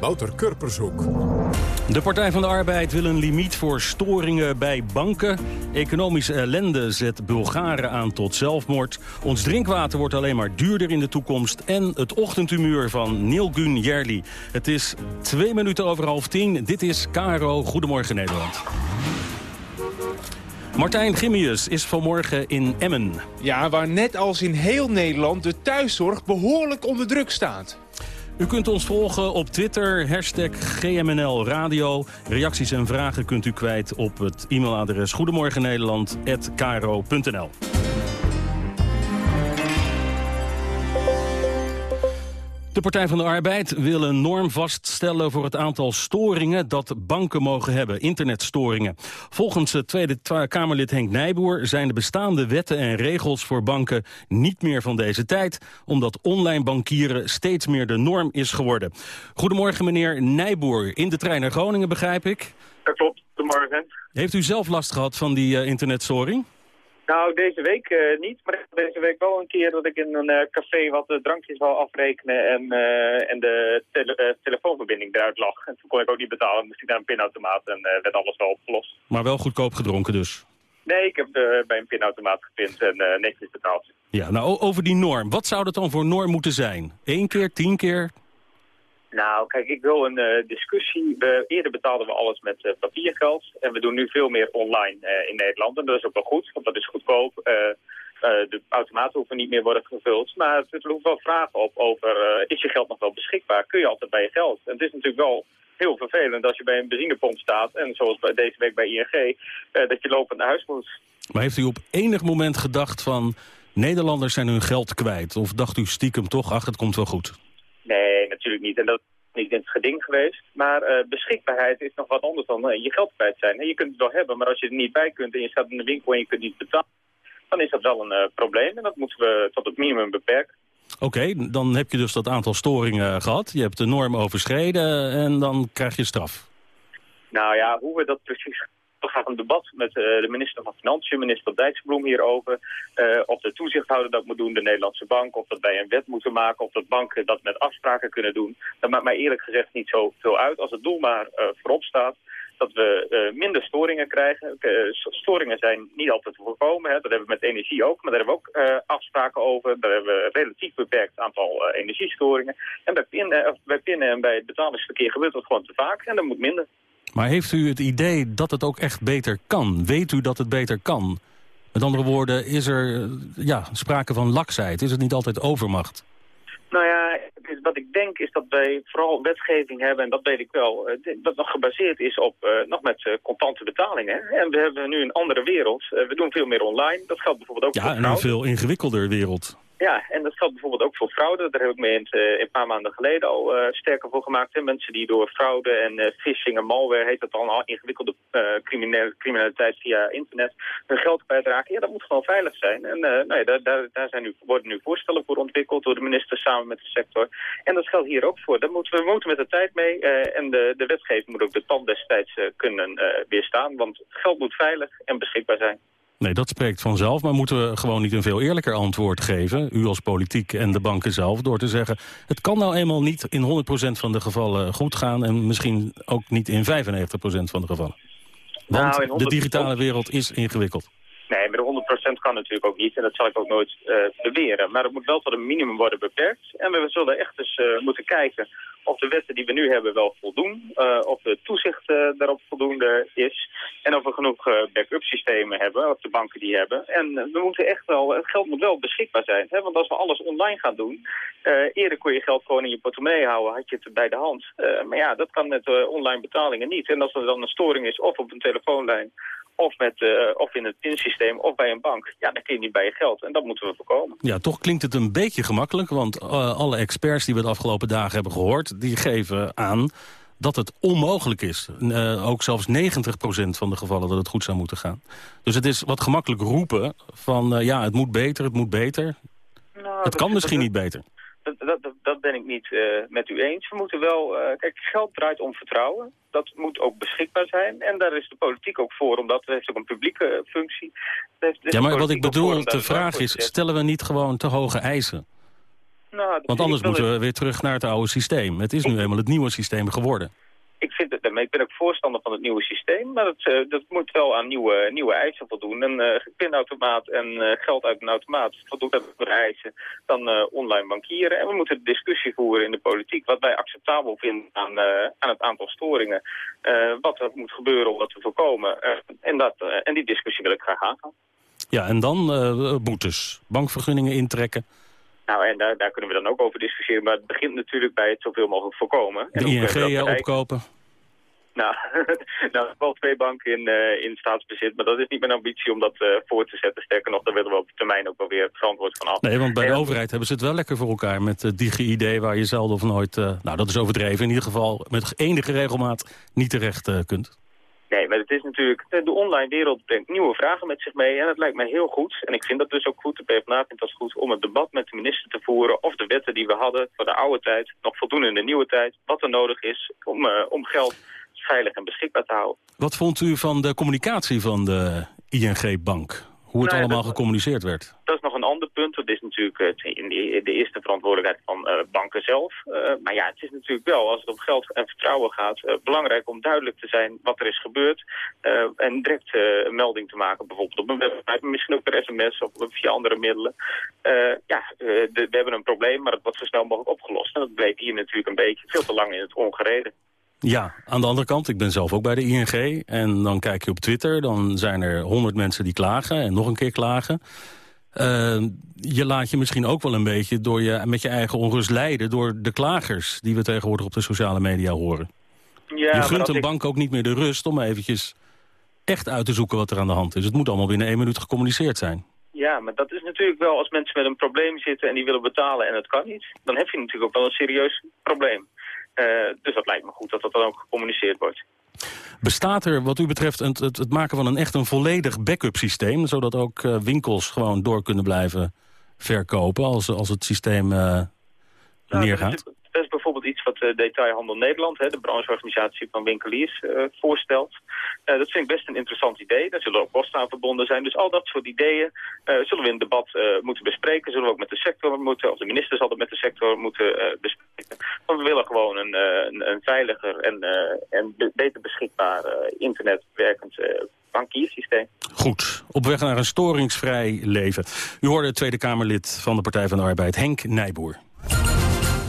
Wouter Kurpershoek. De Partij van de Arbeid wil een limiet voor storingen bij banken. Economische ellende zet Bulgaren aan tot zelfmoord. Ons drinkwater wordt alleen maar duurder in de toekomst. En het ochtendhumeur van Nilgun Jerli. Het is twee minuten over half tien. Dit is Caro. Goedemorgen Nederland. Martijn Gimmius is vanmorgen in Emmen. Ja, waar net als in heel Nederland de thuiszorg behoorlijk onder druk staat. U kunt ons volgen op Twitter, hashtag GMNL Radio. Reacties en vragen kunt u kwijt op het e-mailadres goedemorgennederland.kro.nl. De Partij van de Arbeid wil een norm vaststellen voor het aantal storingen dat banken mogen hebben, internetstoringen. Volgens het Tweede Kamerlid Henk Nijboer zijn de bestaande wetten en regels voor banken niet meer van deze tijd, omdat online bankieren steeds meer de norm is geworden. Goedemorgen meneer Nijboer, in de trein naar Groningen begrijp ik. Dat klopt, goedemorgen. Heeft u zelf last gehad van die eh, internetstoring? Nou, deze week eh, niet, maar deze week wel een keer dat ik in een eh, café wat eh, drankjes wou afrekenen en, en de tele- telefoonverbinding eruit lag. En toen kon ik ook niet betalen, moest ik naar een pinautomaat en werd alles wel opgelost. Maar wel goedkoop gedronken dus. Nee, ik heb bij een pinautomaat gepind en netjes betaald. Ja, nou over die norm. Wat zou dat dan voor norm moeten zijn? Eén keer, tien keer? Nou, kijk, ik wil een eh, discussie. Eerder betaalden we alles met eh, papiergeld. En we doen nu veel meer online eh, in Nederland. En dat is ook wel goed, want dat is goedkoop. De automaten hoeven niet meer worden gevuld. Maar er hoeven wel vragen op over, is je geld nog wel beschikbaar? Kun je altijd bij je geld? En het is natuurlijk wel heel vervelend als je bij een benzinepomp staat. En zoals bij, deze week bij ING, dat je lopend naar huis moet. Maar heeft u op enig moment gedacht van... Nederlanders zijn hun geld kwijt? Of dacht u stiekem toch, ach, het komt wel goed? Nee, natuurlijk niet. En dat niet in het geding geweest. Maar uh, beschikbaarheid is nog wat anders dan uh, je geld kwijt zijn. je kunt het wel hebben, maar als je er niet bij kunt en je staat in de winkel en je kunt niet betalen, dan is dat wel een uh, probleem. En dat moeten we tot het minimum beperken. Oké, dan heb je dus dat aantal storingen gehad. Je hebt de norm overschreden en dan krijg je straf. Nou ja, hoe we dat precies er gaat een debat met uh, de minister van Financiën, minister Dijksbloem hierover. Uh, of de toezichthouder dat moet doen, de Nederlandse bank. Of dat wij een wet moeten maken, of dat banken dat met afspraken kunnen doen. Dat maakt mij eerlijk gezegd niet zoveel uit. Als het doel maar uh, voorop staat dat we minder storingen krijgen. storingen zijn niet altijd te voorkomen. Hè. Dat hebben we met energie ook, maar daar hebben we ook afspraken over. Daar hebben we een relatief beperkt aantal energiestoringen. En bij pinnen, bij pinnen en bij het betalingsverkeer gebeurt dat gewoon te vaak en dat moet minder. Maar heeft u het idee dat het ook echt beter kan? Weet u dat het beter kan? Met andere woorden, is er ja, sprake van laksheid? Is het niet altijd overmacht? Nou ja, wat ik denk is dat wij vooral wetgeving hebben, en dat weet ik wel, eh, dat nog gebaseerd is op uh, nog met uh, contante betalingen. En we hebben nu een andere wereld. we doen veel meer online. Dat geldt bijvoorbeeld ook ja, voor Ja, en een veel ingewikkelder wereld. Ja, en dat geldt bijvoorbeeld ook voor fraude. Daar heb ik me uh, een paar maanden geleden al uh, sterker voor gemaakt. Hè. Mensen die door fraude en uh, phishing en malware, heet dat dan al ingewikkelde criminaliteit via internet, hun geld kwijtraken. Ja, dat moet gewoon veilig zijn. En nou daar, daar, daar zijn nu, worden nu voorstellen voor ontwikkeld door de minister samen met de sector. En dat geldt hier ook voor. Daar moeten we moeten met de tijd mee. en de, de wetgeving moet ook de tand destijds kunnen weerstaan. Want geld moet veilig en beschikbaar zijn. Nee, dat spreekt vanzelf. Maar moeten we gewoon niet een veel eerlijker antwoord geven... u als politiek en de banken zelf, door te zeggen... het kan nou eenmaal niet in 100% van de gevallen goed gaan... en misschien ook niet in 95% van de gevallen. Want nou, de digitale wereld is ingewikkeld. Nee, de 100% kan natuurlijk ook niet. En dat zal ik ook nooit uh, beweren. Maar het moet wel tot een minimum worden beperkt. En we zullen echt eens uh, moeten kijken of de wetten die we nu hebben wel voldoen. Uh, of de toezicht daarop voldoende is. En of we genoeg backup systemen hebben, of de banken die hebben. En we moeten echt wel, het geld moet wel beschikbaar zijn. Hè? Want als we alles online gaan doen. eerder kon je geld gewoon in je portemonnee houden, had je het bij de hand. maar ja, dat kan met online betalingen niet. En als er dan een storing is, of op een telefoonlijn of, met, uh, of in het pinsysteem of bij een bank, ja, dan kun je niet bij je geld. En dat moeten we voorkomen. Ja, toch klinkt het een beetje gemakkelijk, want uh, alle experts die we de afgelopen dagen hebben gehoord, die geven aan dat het onmogelijk is. Uh, ook zelfs 90% van de gevallen dat het goed zou moeten gaan. Dus het is wat gemakkelijk roepen van ja, het moet beter, het moet beter. Nou, het kan misschien niet beter dat, dat, dat, ben ik niet uh, met u eens. We moeten wel... Uh, kijk, geld draait om vertrouwen. Dat moet ook beschikbaar zijn. En daar is de politiek ook voor, omdat het heeft ook een publieke functie. Heeft, ja, maar wat ik bedoel, de vraag is, stellen we niet gewoon te hoge eisen? Nou, Want anders moeten we weer terug naar het oude systeem. Het is nu eenmaal het nieuwe systeem geworden ik, vind het, ik ben ook voorstander van het nieuwe systeem, maar dat, uh, dat moet wel aan nieuwe, nieuwe eisen voldoen. Een uh, pinautomaat en uh, geld uit een automaat voldoet aan andere eisen dan online bankieren. En we moeten de discussie voeren in de politiek wat wij acceptabel vinden aan, aan het aantal storingen. wat er moet gebeuren om dat te voorkomen. en, dat, en die discussie wil ik graag aangaan. Ja, en dan boetes, bankvergunningen intrekken. Nou, en daar, daar, kunnen we dan ook over discussiëren. Maar het begint natuurlijk bij het zoveel mogelijk voorkomen. De ING opkopen? Nou, [laughs] nou, wel twee banken in, uh, in staatsbezit, maar dat is niet mijn ambitie om dat uh, voor te zetten. Sterker nog, daar willen we op termijn ook wel weer verantwoord van af. Nee, want bij de overheid hebben ze het wel lekker voor elkaar met uh, DigiD, waar je zelden of nooit, nou dat is overdreven, in ieder geval met enige regelmaat niet terecht kunt. Nee, maar het is natuurlijk, de online wereld brengt nieuwe vragen met zich mee. En het lijkt mij heel goed, en ik vind dat dus ook goed, de PvdA vindt dat goed, om het debat met de minister te voeren of de wetten die we hadden voor de oude tijd nog voldoen in de nieuwe tijd. Wat er nodig is om, uh, om geld veilig en beschikbaar te houden. Wat vond u van de communicatie van de ING-bank? Hoe het nou allemaal gecommuniceerd werd? Dat is nog een ander punt. Dat is natuurlijk in de eerste verantwoordelijkheid van uh, banken zelf. Uh, maar ja, het is natuurlijk wel, als het om geld en vertrouwen gaat... Belangrijk om duidelijk te zijn wat er is gebeurd. en direct een melding te maken, bijvoorbeeld op een website... misschien ook per sms of via andere middelen. ja, we hebben een probleem, maar het wordt zo snel mogelijk opgelost. En dat bleek hier natuurlijk een beetje veel te lang in het ongereden. Ja, aan de andere kant, ik ben zelf ook bij de ING. En dan kijk je op Twitter, dan zijn er honderd mensen die klagen en nog een keer klagen. Uh, je laat je misschien ook wel een beetje door je, met je eigen onrust leiden... door de klagers die we tegenwoordig op de sociale media horen. Ja, je gunt een bank ook niet meer de rust om eventjes echt uit te zoeken wat er aan de hand is. Het moet allemaal binnen één minuut gecommuniceerd zijn. Ja, maar dat is natuurlijk wel als mensen met een probleem zitten en die willen betalen en het kan niet. Dan heb je natuurlijk ook wel een serieus probleem. Dus dat lijkt me goed dat dat dan ook gecommuniceerd wordt. Bestaat er wat u betreft het, het, het maken van een echt een volledig backup systeem... zodat ook uh, winkels gewoon door kunnen blijven verkopen als, als het systeem uh, neergaat? Dat iets wat uh, Detailhandel Nederland, hè, de brancheorganisatie van winkeliers, uh, voorstelt. Uh, dat vind ik best een interessant idee. Daar zullen ook kosten aan verbonden zijn. Dus al dat soort ideeën zullen we in het debat moeten bespreken. Zullen we ook met de sector moeten, of de minister zal het met de sector moeten bespreken. Want we willen gewoon een, een, veiliger en, en beter beschikbaar internetwerkend bankiersysteem. Goed, op weg naar een storingsvrij leven. U hoorde Tweede Kamerlid van de Partij van de Arbeid, Henk Nijboer.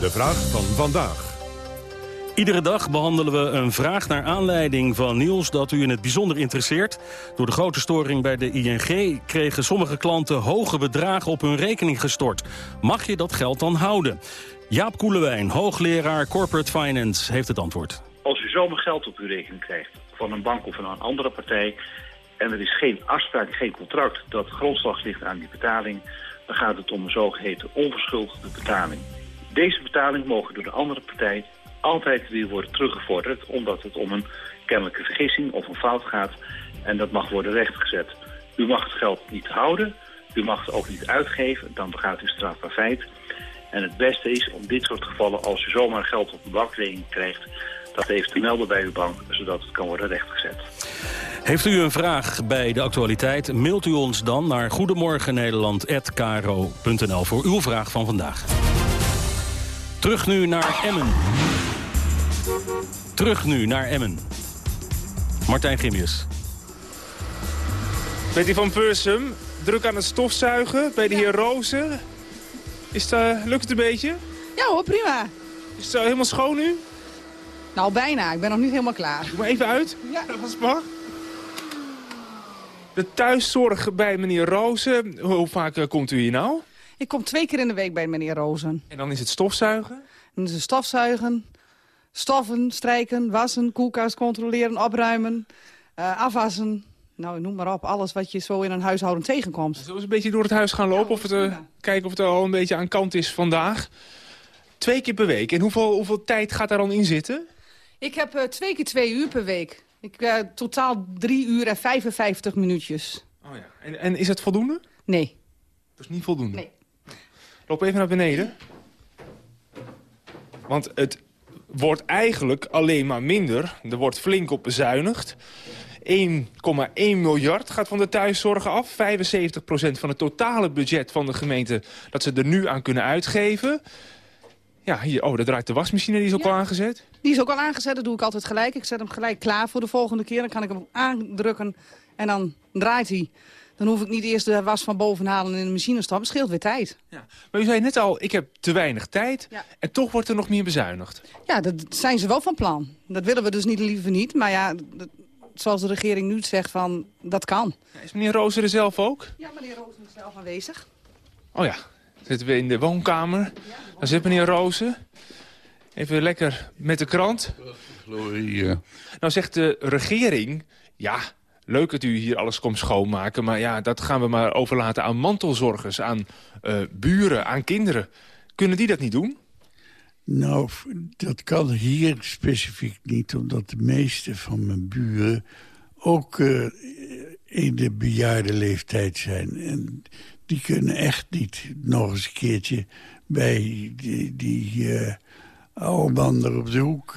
De vraag van vandaag. Iedere dag behandelen we een vraag naar aanleiding van nieuws dat u in het bijzonder interesseert. Door de grote storing bij de ING kregen sommige klanten hoge bedragen op hun rekening gestort. Mag je dat geld dan houden? Jaap Koelewijn, hoogleraar Corporate Finance, heeft het antwoord. Als u zomaar geld op uw rekening krijgt van een bank of van een andere partij... en er is geen afspraak, geen contract dat grondslag ligt aan die betaling... dan gaat het om een zogeheten onverschuldigde betaling. Deze betaling mogen door de andere partij altijd weer worden teruggevorderd... omdat het om een kennelijke vergissing of een fout gaat. En dat mag worden rechtgezet. U mag het geld niet houden, u mag het ook niet uitgeven. Dan begaat u strafbaar feit. En het beste is om dit soort gevallen, als u zomaar geld op een bankrekening krijgt... dat even te melden bij uw bank, zodat het kan worden rechtgezet. Heeft u een vraag bij de actualiteit? Mailt u ons dan naar goedemorgennederland.kro.nl voor uw vraag van vandaag. Terug nu naar Emmen. Terug nu naar Emmen. Martijn Gimmius. Betty van Pursum, druk aan het stofzuigen bij de heer Rozen. Is het, uh, lukt het een beetje? Ja hoor, prima. Is het uh, helemaal schoon nu? Nou, bijna. Ik ben nog niet helemaal klaar. Doe maar even uit, ja. als het mag. De thuiszorg bij meneer Rozen, hoe vaak uh, komt u hier nou? Ik kom twee keer in de week bij meneer Rozen. En dan is het stofzuigen? Dan is het stofzuigen, stoffen, strijken, wassen, koelkast controleren, opruimen, uh, afwassen. Nou, noem maar op. Alles wat je zo in een huishouden tegenkomt. Zullen we een beetje door het huis gaan lopen? of het, uh, kijken of het al een beetje aan kant is vandaag? Twee keer per week. En hoeveel, hoeveel tijd gaat daar dan in zitten? Ik heb uh, twee keer twee uur per week. Ik, totaal drie uur en 55 minuutjes. Oh ja. En, en is het voldoende? Nee. Dat is niet voldoende? Nee. Loop even naar beneden. Want het wordt eigenlijk alleen maar minder. Er wordt flink op bezuinigd. 1,1 miljard gaat van de thuiszorg af. 75% van het totale budget van de gemeente dat ze er nu aan kunnen uitgeven. Ja, hier, oh, daar draait de wasmachine, die is ook ja, al aangezet. Die is ook al aangezet, dat doe ik altijd gelijk. Ik zet hem gelijk klaar voor de volgende keer. Dan kan ik hem aandrukken en dan draait hij. Dan hoef ik niet eerst de was van boven halen en in de machine stappen. Het scheelt weer tijd. Ja. Maar u zei net al, ik heb te weinig tijd. Ja. En toch wordt er nog meer bezuinigd. Ja, dat zijn ze wel van plan. Dat willen we dus niet liever niet. Maar ja, dat, zoals de regering nu zegt, van, dat kan. Ja, is meneer Rozer er zelf ook? Ja, meneer Rozer is zelf aanwezig. Oh ja, zitten we in de woonkamer. Ja, Daar zit meneer Rozen. Even lekker met de krant. Glorie. Nou zegt de regering, ja, leuk dat u hier alles komt schoonmaken... maar ja, dat gaan we maar overlaten aan mantelzorgers, aan uh, buren, aan kinderen. Kunnen die dat niet doen? Nou, dat kan hier specifiek niet, omdat de meeste van mijn buren ook uh, in de bejaarde leeftijd zijn. En die kunnen echt niet nog eens een keertje bij die, die uh, oude man er op de hoek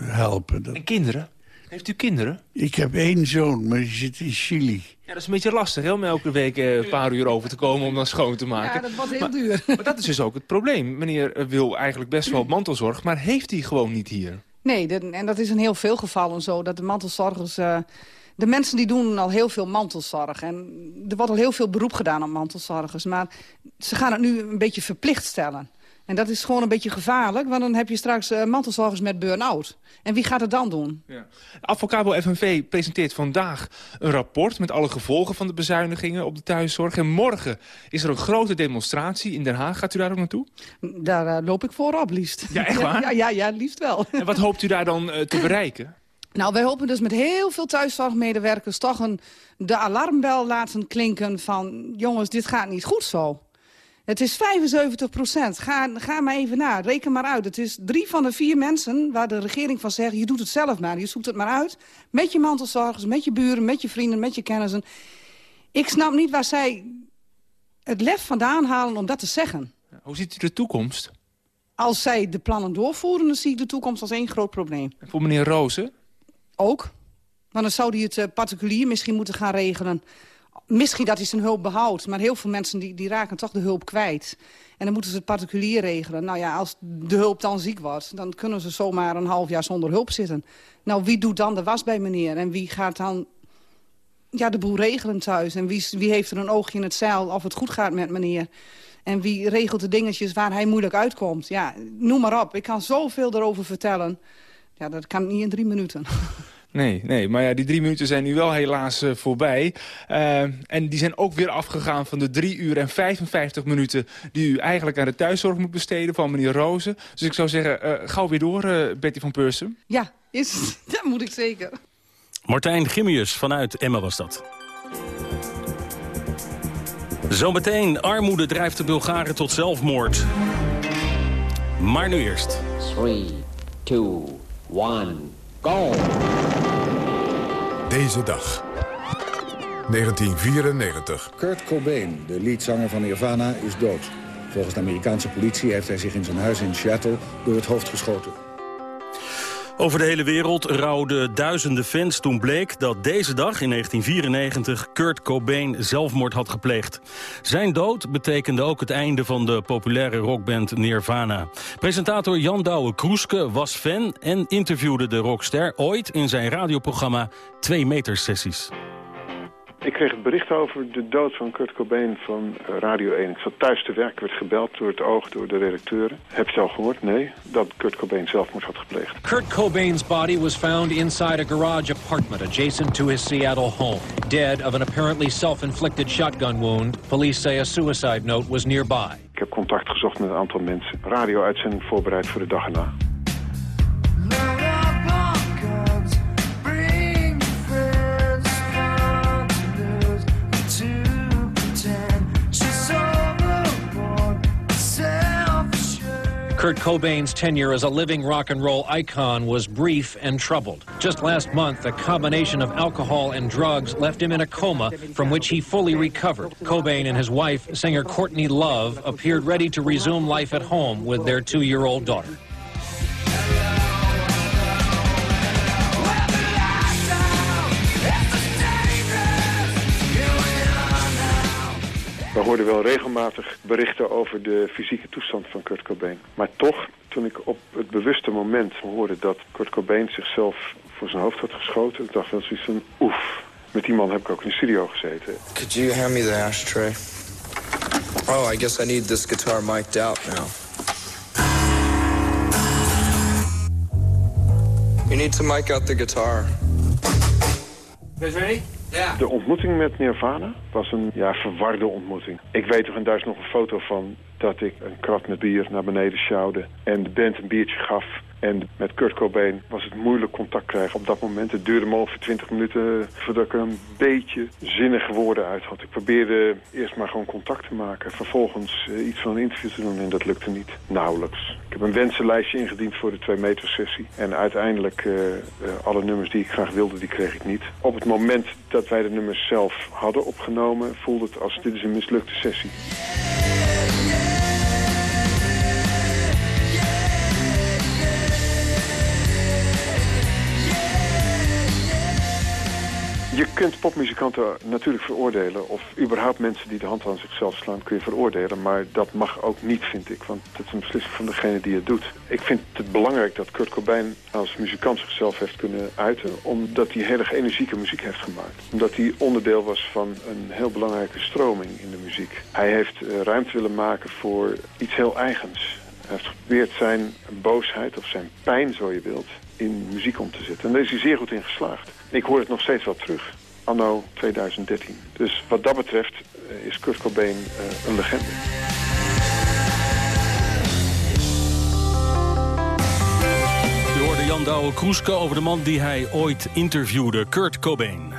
helpen. Dat... En kinderen? Heeft u kinderen? Ik heb één zoon, maar die zit in Chili. Ja, dat is een beetje lastig, hè, om elke week een paar uur over te komen om dan schoon te maken. Ja, dat wordt heel maar, duur. [laughs] Maar dat is dus ook het probleem. Meneer wil eigenlijk best wel mantelzorg, maar heeft hij gewoon niet hier? Nee, de, en dat is in heel veel gevallen zo, dat de mantelzorgers... Uh, de mensen die doen al heel veel mantelzorg. En er wordt al heel veel beroep gedaan op mantelzorgers. Maar ze gaan het nu een beetje verplicht stellen. En dat is gewoon een beetje gevaarlijk, want dan heb je straks uh, mantelzorgers met burn-out. En wie gaat het dan doen? Ja. Advocabo FNV presenteert vandaag een rapport met alle gevolgen van de bezuinigingen op de thuiszorg. En morgen is er een grote demonstratie in Den Haag. Gaat u daar ook naartoe? Daar uh, loop ik voorop, liefst. Ja, echt [laughs] waar? Ja, ja, ja, liefst wel. En wat hoopt u daar dan uh, te bereiken? [laughs] Nou, wij hopen dus met heel veel thuiszorgmedewerkers toch een, de alarmbel laten klinken van... jongens, dit gaat niet goed zo. Het is 75 procent. Ga, ga maar even na. Reken maar uit. Het is drie van de vier mensen waar de regering van zegt... je doet het zelf maar. Je zoekt het maar uit. Met je mantelzorgers, met je buren, met je vrienden, met je kennissen. Ik snap niet waar zij het lef vandaan halen om dat te zeggen. Hoe ziet u de toekomst? Als zij de plannen doorvoeren, dan zie ik de toekomst als één groot probleem. En voor meneer Rozen? Ook. Maar dan zou hij het uh, particulier misschien moeten gaan regelen. Misschien dat hij zijn hulp behoudt. Maar heel veel mensen die, die raken toch de hulp kwijt. En dan moeten ze het particulier regelen. Nou ja, als de hulp dan ziek wordt... dan kunnen ze zomaar een half jaar zonder hulp zitten. Nou, wie doet dan de was bij meneer? En wie gaat dan ja, de boel regelen thuis? En wie, wie heeft er een oogje in het zeil of het goed gaat met meneer? En wie regelt de dingetjes waar hij moeilijk uitkomt? Ja, noem maar op. Ik kan zoveel erover vertellen. Ja, dat kan niet in drie minuten. [laughs] Nee, nee, maar ja, die drie minuten zijn nu wel helaas uh, voorbij. Uh, en die zijn ook weer afgegaan van de drie uur en 55 minuten... die u eigenlijk aan de thuiszorg moet besteden van meneer Rozen. Dus ik zou zeggen, uh, gauw weer door, Betty van Pursen. Ja, is, [laughs] dat moet ik zeker. Martijn Gimmius vanuit Emma was dat. Zometeen, armoede drijft de Bulgaren tot zelfmoord. Maar nu eerst. 3, 2, 1, go! Deze dag. 1994. Kurt Cobain, de leadzanger van Nirvana, is dood. Volgens de Amerikaanse politie heeft hij zich in zijn huis in Seattle door het hoofd geschoten. Over de hele wereld rouwden duizenden fans toen bleek dat deze dag in 1994 Kurt Cobain zelfmoord had gepleegd. Zijn dood betekende ook het einde van de populaire rockband Nirvana. Presentator Jan Douwe Kroeske was fan en interviewde de rockster ooit in zijn radioprogramma 2 meter sessies. Ik kreeg het bericht over de dood van Kurt Cobain van eh, Radio 1. Ik zat thuis te werken, werd gebeld door het oog, door de redacteuren. Heb je het al gehoord? Nee, dat Kurt Cobain zelfmoord had gepleegd. Kurt Cobain's body was found inside a garage apartment adjacent to his Seattle home. Dead of an apparently self-inflicted shotgun wound. Police say a suicide note was nearby. Ik heb contact gezocht met een aantal mensen. Radio-uitzending voorbereid voor de dag erna. Kurt Cobain's tenure as a living rock and roll icon was brief and troubled. Just last month, a combination of alcohol and drugs left him in a coma from which he fully recovered. Cobain and his wife, singer Courtney Love, appeared ready to resume life at home with their two-year-old daughter. We hoorden wel regelmatig berichten over de fysieke toestand van Kurt Cobain. Maar toch, toen ik op het bewuste moment hoorde dat Kurt Cobain zichzelf voor zijn hoofd had geschoten... ik dacht wel zoiets van, oef, met die man heb ik ook in de studio gezeten. Could you hand me the ashtray? Oh, I guess I need this guitar mic'd out now. You need to mic out the guitar. ready? De ontmoeting met Nirvana was een ja, verwarde ontmoeting. Ik weet er, is nog een foto van, dat ik een krat met bier naar beneden sjouwde en de band een biertje gaf. En met Kurt Cobain was het moeilijk contact krijgen op dat moment. Het duurde me ongeveer 20 minuten voordat ik een beetje zinnige woorden uit had. Ik probeerde eerst maar gewoon contact te maken. Vervolgens uh, iets van een interview te doen en dat lukte niet. Nauwelijks. Ik heb een wensenlijstje ingediend voor de 2 meter sessie. En uiteindelijk uh, alle nummers die ik graag wilde, die kreeg ik niet. Op het moment dat wij de nummers zelf hadden opgenomen, voelde het als dit is een mislukte sessie. Je kunt popmuzikanten natuurlijk veroordelen... of überhaupt mensen die de hand aan zichzelf slaan kun je veroordelen... maar dat mag ook niet, vind ik, want dat is een beslissing van degene die het doet. Ik vind het belangrijk dat Kurt Cobain als muzikant zichzelf heeft kunnen uiten... omdat hij heel erg energieke muziek heeft gemaakt. Omdat hij onderdeel was van een heel belangrijke stroming in de muziek. Hij heeft uh, ruimte willen maken voor iets heel eigens. Hij heeft geprobeerd zijn boosheid of zijn pijn, zo je wilt, in muziek om te zetten. En daar is hij zeer goed in geslaagd. Ik hoor het nog steeds wel terug. Anno 2013. Dus wat dat betreft uh, is Kurt Cobain uh, een legende. Jan Douwe Kroeske over de man die hij ooit interviewde, Kurt Cobain.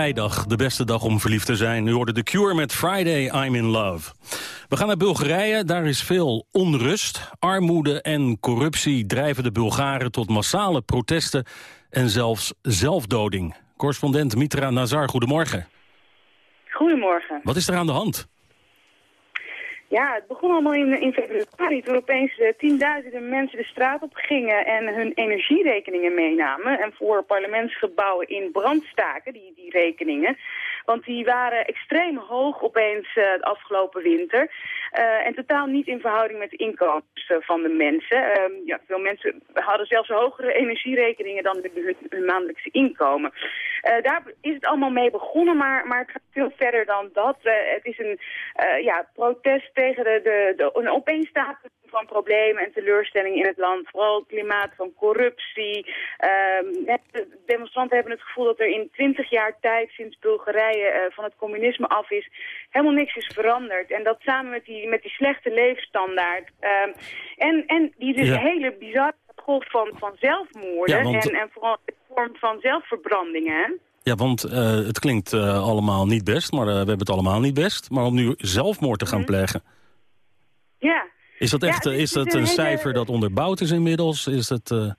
Vrijdag, de beste dag om verliefd te zijn. U hoorde The Cure met Friday, I'm in Love. We gaan naar Bulgarije, daar is veel onrust. Armoede en corruptie drijven de Bulgaren tot massale protesten... en zelfs zelfdoding. Correspondent Mitra Nazar, goedemorgen. Goedemorgen. Wat is er aan de hand? Ja, het begon allemaal in, februari toen opeens eh, tienduizenden mensen de straat op gingen en hun energierekeningen meenamen. En voor parlementsgebouwen in brand staken, die, die rekeningen. Want die waren extreem hoog opeens eh, de afgelopen winter. Eh, en totaal niet in verhouding met de inkomens van de mensen. Ehm, ja, veel mensen hadden zelfs hogere energierekeningen dan hun, hun maandelijkse inkomen. Eh, daar is het allemaal mee begonnen, maar, maar het gaat veel verder dan dat. Het is een ja, protest tegen de, de, de, een opeenstapeling van problemen en teleurstellingen in het land. Vooral het klimaat van corruptie. Ehm, de demonstranten hebben het gevoel dat er in twintig jaar tijd sinds Bulgarije eh, van het communisme af is, helemaal niks is veranderd. En dat samen met die, met die slechte leefstandaard. ehm, en, en die dus Ja. hele bizarre golf van, van zelfmoorden Ja, want- en, en vooral de vorm van zelfverbrandingen. Ja, want eh, het klinkt eh, allemaal niet best, maar we hebben het allemaal niet best. Maar om nu zelfmoord te gaan plegen, Ja. Is dat echt eh, is is dat een een hele- cijfer dat onderbouwd is inmiddels? Is het, eh,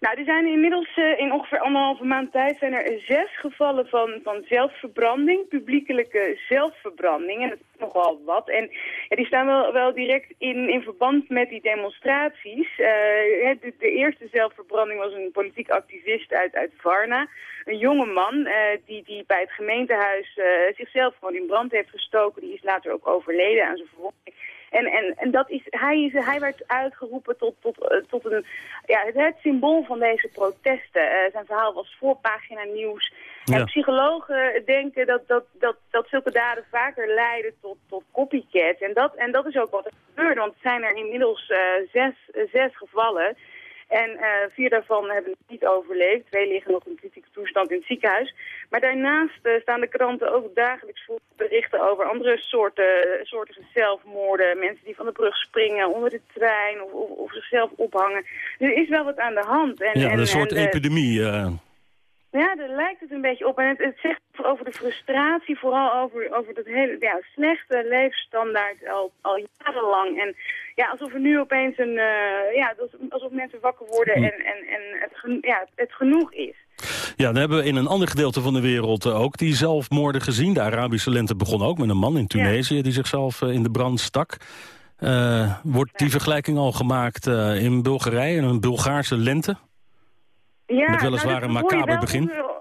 Nou, er zijn inmiddels eh, in ongeveer anderhalve maand tijd zijn er zes gevallen van, van zelfverbranding, publiekelijke zelfverbranding. En dat is nogal wat. En ja, die staan wel, wel direct in, in verband met die demonstraties. De, de eerste zelfverbranding was een politiek activist uit, uit Varna. Een jonge man die, die bij het gemeentehuis eh, zichzelf gewoon in brand heeft gestoken. Die is later ook overleden aan zijn verwonding. En, en, en dat is, hij, is, hij werd uitgeroepen tot, tot, eh, tot een, ja, het, het symbool van deze protesten. Eh, zijn verhaal was voorpagina nieuws. Ja. En psychologen denken dat, dat, dat, dat zulke daden vaker leiden tot, tot copycats. En dat, en dat is ook wat er gebeurde, want er zijn er inmiddels eh, zes, zes gevallen. En eh, vier daarvan hebben het niet overleefd. Twee liggen nog in kritieke toestand in het ziekenhuis. Maar daarnaast eh, staan de kranten ook dagelijks vol berichten over andere soorten, soorten zelfmoorden. Mensen die van de brug springen, onder de trein of, of, of zichzelf ophangen. Dus er is wel wat aan de hand. En, ja, en, een soort en, epidemie. eh. Ja, daar lijkt het een beetje op. En het, het zegt over de frustratie, vooral over, over dat hele ja, slechte levensstandaard al, al jarenlang. En ja, alsof er nu opeens een, eh, ja, alsof, mensen wakker worden en, en, en het, ja, het genoeg is. Ja, dan hebben we in een ander gedeelte van de wereld eh, ook die zelfmoorden gezien. De Arabische lente begon ook met een man in Tunesië die zichzelf eh, in de brand stak. Wordt die vergelijking al gemaakt in Bulgarije, een Bulgaarse lente? Ja, Met weliswaar nou, een macaber begin. onder-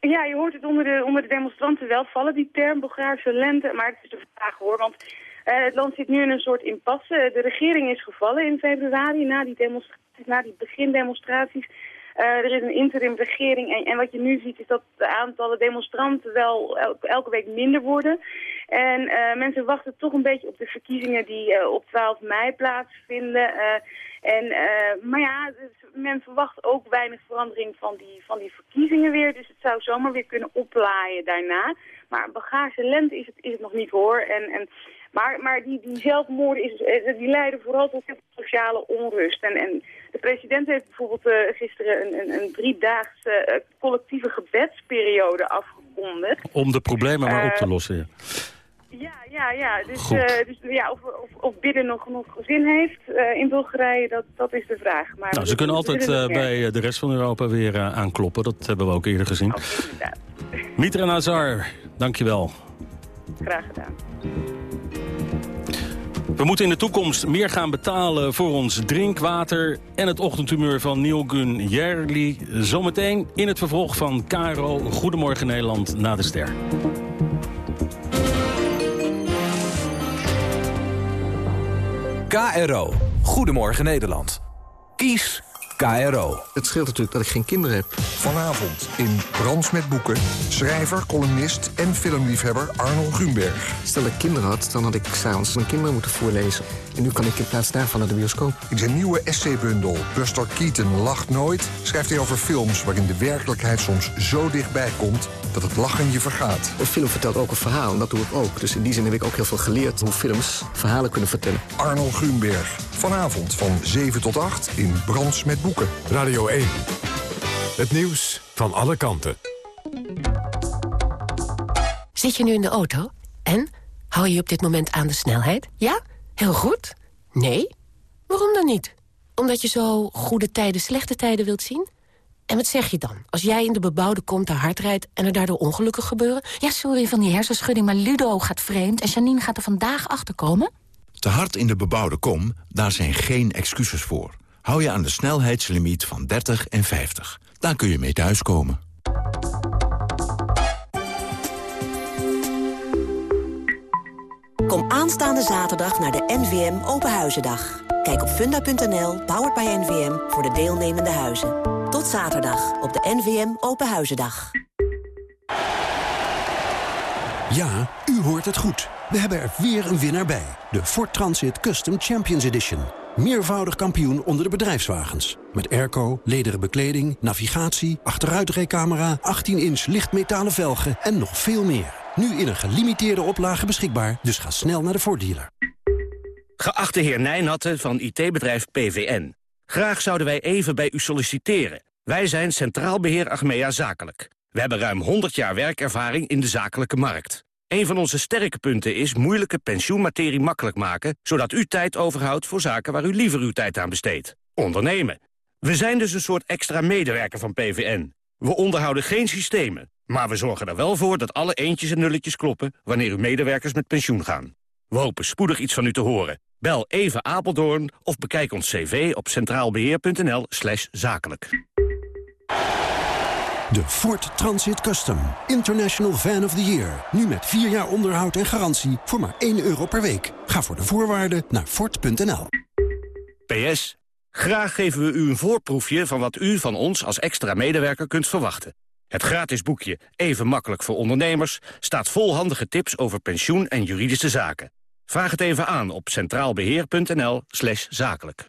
ja, je hoort het onder de, onder de demonstranten wel vallen, die term Bulgaarse lente. Maar het is de vraag hoor, want eh, het land zit nu in een soort impasse. De regering is gevallen in februari na die, demonstraties, na die begindemonstraties. Eh, er is een interim regering en, en wat je nu ziet is dat de aantallen demonstranten wel el- elke week minder worden. En eh, mensen wachten toch een beetje op de verkiezingen die eh, op 12 mei plaatsvinden. En, maar ja, dus men verwacht ook weinig verandering van die, van die verkiezingen weer. Dus het zou zomaar weer kunnen oplaaien daarna. Maar bagage lente is het, is het nog niet hoor. En, en, maar maar die, die zelfmoorden is, eh, die leiden vooral tot sociale onrust. En, en de president heeft bijvoorbeeld eh, gisteren een, een, een driedaagse eh, collectieve gebedsperiode afgekondigd. Om de problemen maar op te lossen. ja. Ja, ja, ja. Dus, dus ja, of, of, of bidden nog genoeg zin heeft in Bulgarije, dat, dat is de vraag. Maar Nou, ze kunnen altijd bij de rest van Europa weer aankloppen. Dat hebben we ook eerder gezien. Inderdaad. Mitra Nazar, dankjewel. Graag gedaan. We moeten in de toekomst meer gaan betalen voor ons drinkwater... en het ochtendhumeur van Neil Jerli. Zometeen in het vervolg van Caro. Goedemorgen Nederland na de ster. KRO. Goedemorgen Nederland. Kies KRO. Het scheelt natuurlijk dat ik geen kinderen heb. Vanavond in Brands met Boeken. Schrijver, columnist en filmliefhebber Arnold Grunberg. Stel dat ik kinderen had, dan had ik s'avonds mijn kinderen moeten voorlezen. En nu kan ik in plaats daarvan naar de bioscoop. In zijn nieuwe essaybundel Buster Keaton lacht nooit... schrijft hij over films waarin de werkelijkheid soms zo dichtbij komt... dat het lachen je vergaat. Een film vertelt ook een verhaal en dat doe ik ook. Dus in die zin heb ik ook heel veel geleerd hoe films verhalen kunnen vertellen. Arnold Grunberg. Vanavond van 7 tot 8 in Brands met Boeken. Radio 1. Het nieuws van alle kanten. Zit je nu in de auto? En? Hou je op dit moment aan de snelheid? Ja? Heel goed? Nee? Waarom dan niet? Omdat je zo goede tijden, slechte tijden wilt zien? En wat zeg je dan? Als jij in de bebouwde kom te hard rijdt en er daardoor ongelukken gebeuren? Ja, sorry van die hersenschudding, maar Ludo gaat vreemd... en Janine gaat er vandaag achter komen. Te hard in de bebouwde kom, daar zijn geen excuses voor. Hou je aan de snelheidslimiet van 30 en 50. Daar kun je mee thuiskomen. Kom aanstaande zaterdag naar de NVM Open Huizendag. Kijk op funda.nl, powered by NVM, voor de deelnemende huizen. Tot zaterdag op de NVM Open Huizendag. Ja, u hoort het goed. We hebben er weer een winnaar bij. De Ford Transit Custom Champions Edition. Meervoudig kampioen onder de bedrijfswagens. Met airco, lederen bekleding, navigatie, achteruitrijcamera... 18-inch lichtmetalen velgen en nog veel meer. Nu in een gelimiteerde oplage beschikbaar, dus ga snel naar de Ford dealer. Geachte heer Nijnatten van IT-bedrijf PVN. Graag zouden wij even bij u solliciteren. Wij zijn Centraal Beheer Achmea Zakelijk. We hebben ruim 100 jaar werkervaring in de zakelijke markt. Een van onze sterke punten is moeilijke pensioenmaterie makkelijk maken... zodat u tijd overhoudt voor zaken waar u liever uw tijd aan besteedt. Ondernemen. We zijn dus een soort extra medewerker van PVN. We onderhouden geen systemen, maar we zorgen er wel voor... dat alle eentjes en nulletjes kloppen wanneer uw medewerkers met pensioen gaan. We hopen spoedig iets van u te horen. Bel even Apeldoorn of bekijk ons cv op centraalbeheer.nl zakelijk. De Ford Transit Custom. International Van of the Year. Nu met 4 jaar onderhoud en garantie voor maar 1 euro per week. Ga voor de voorwaarden naar Ford.nl. PS. Graag geven we u een voorproefje van wat u van ons als extra medewerker kunt verwachten. Het gratis boekje Even makkelijk voor ondernemers staat vol handige tips over pensioen en juridische zaken. Vraag het even aan op centraalbeheer.nl slash zakelijk.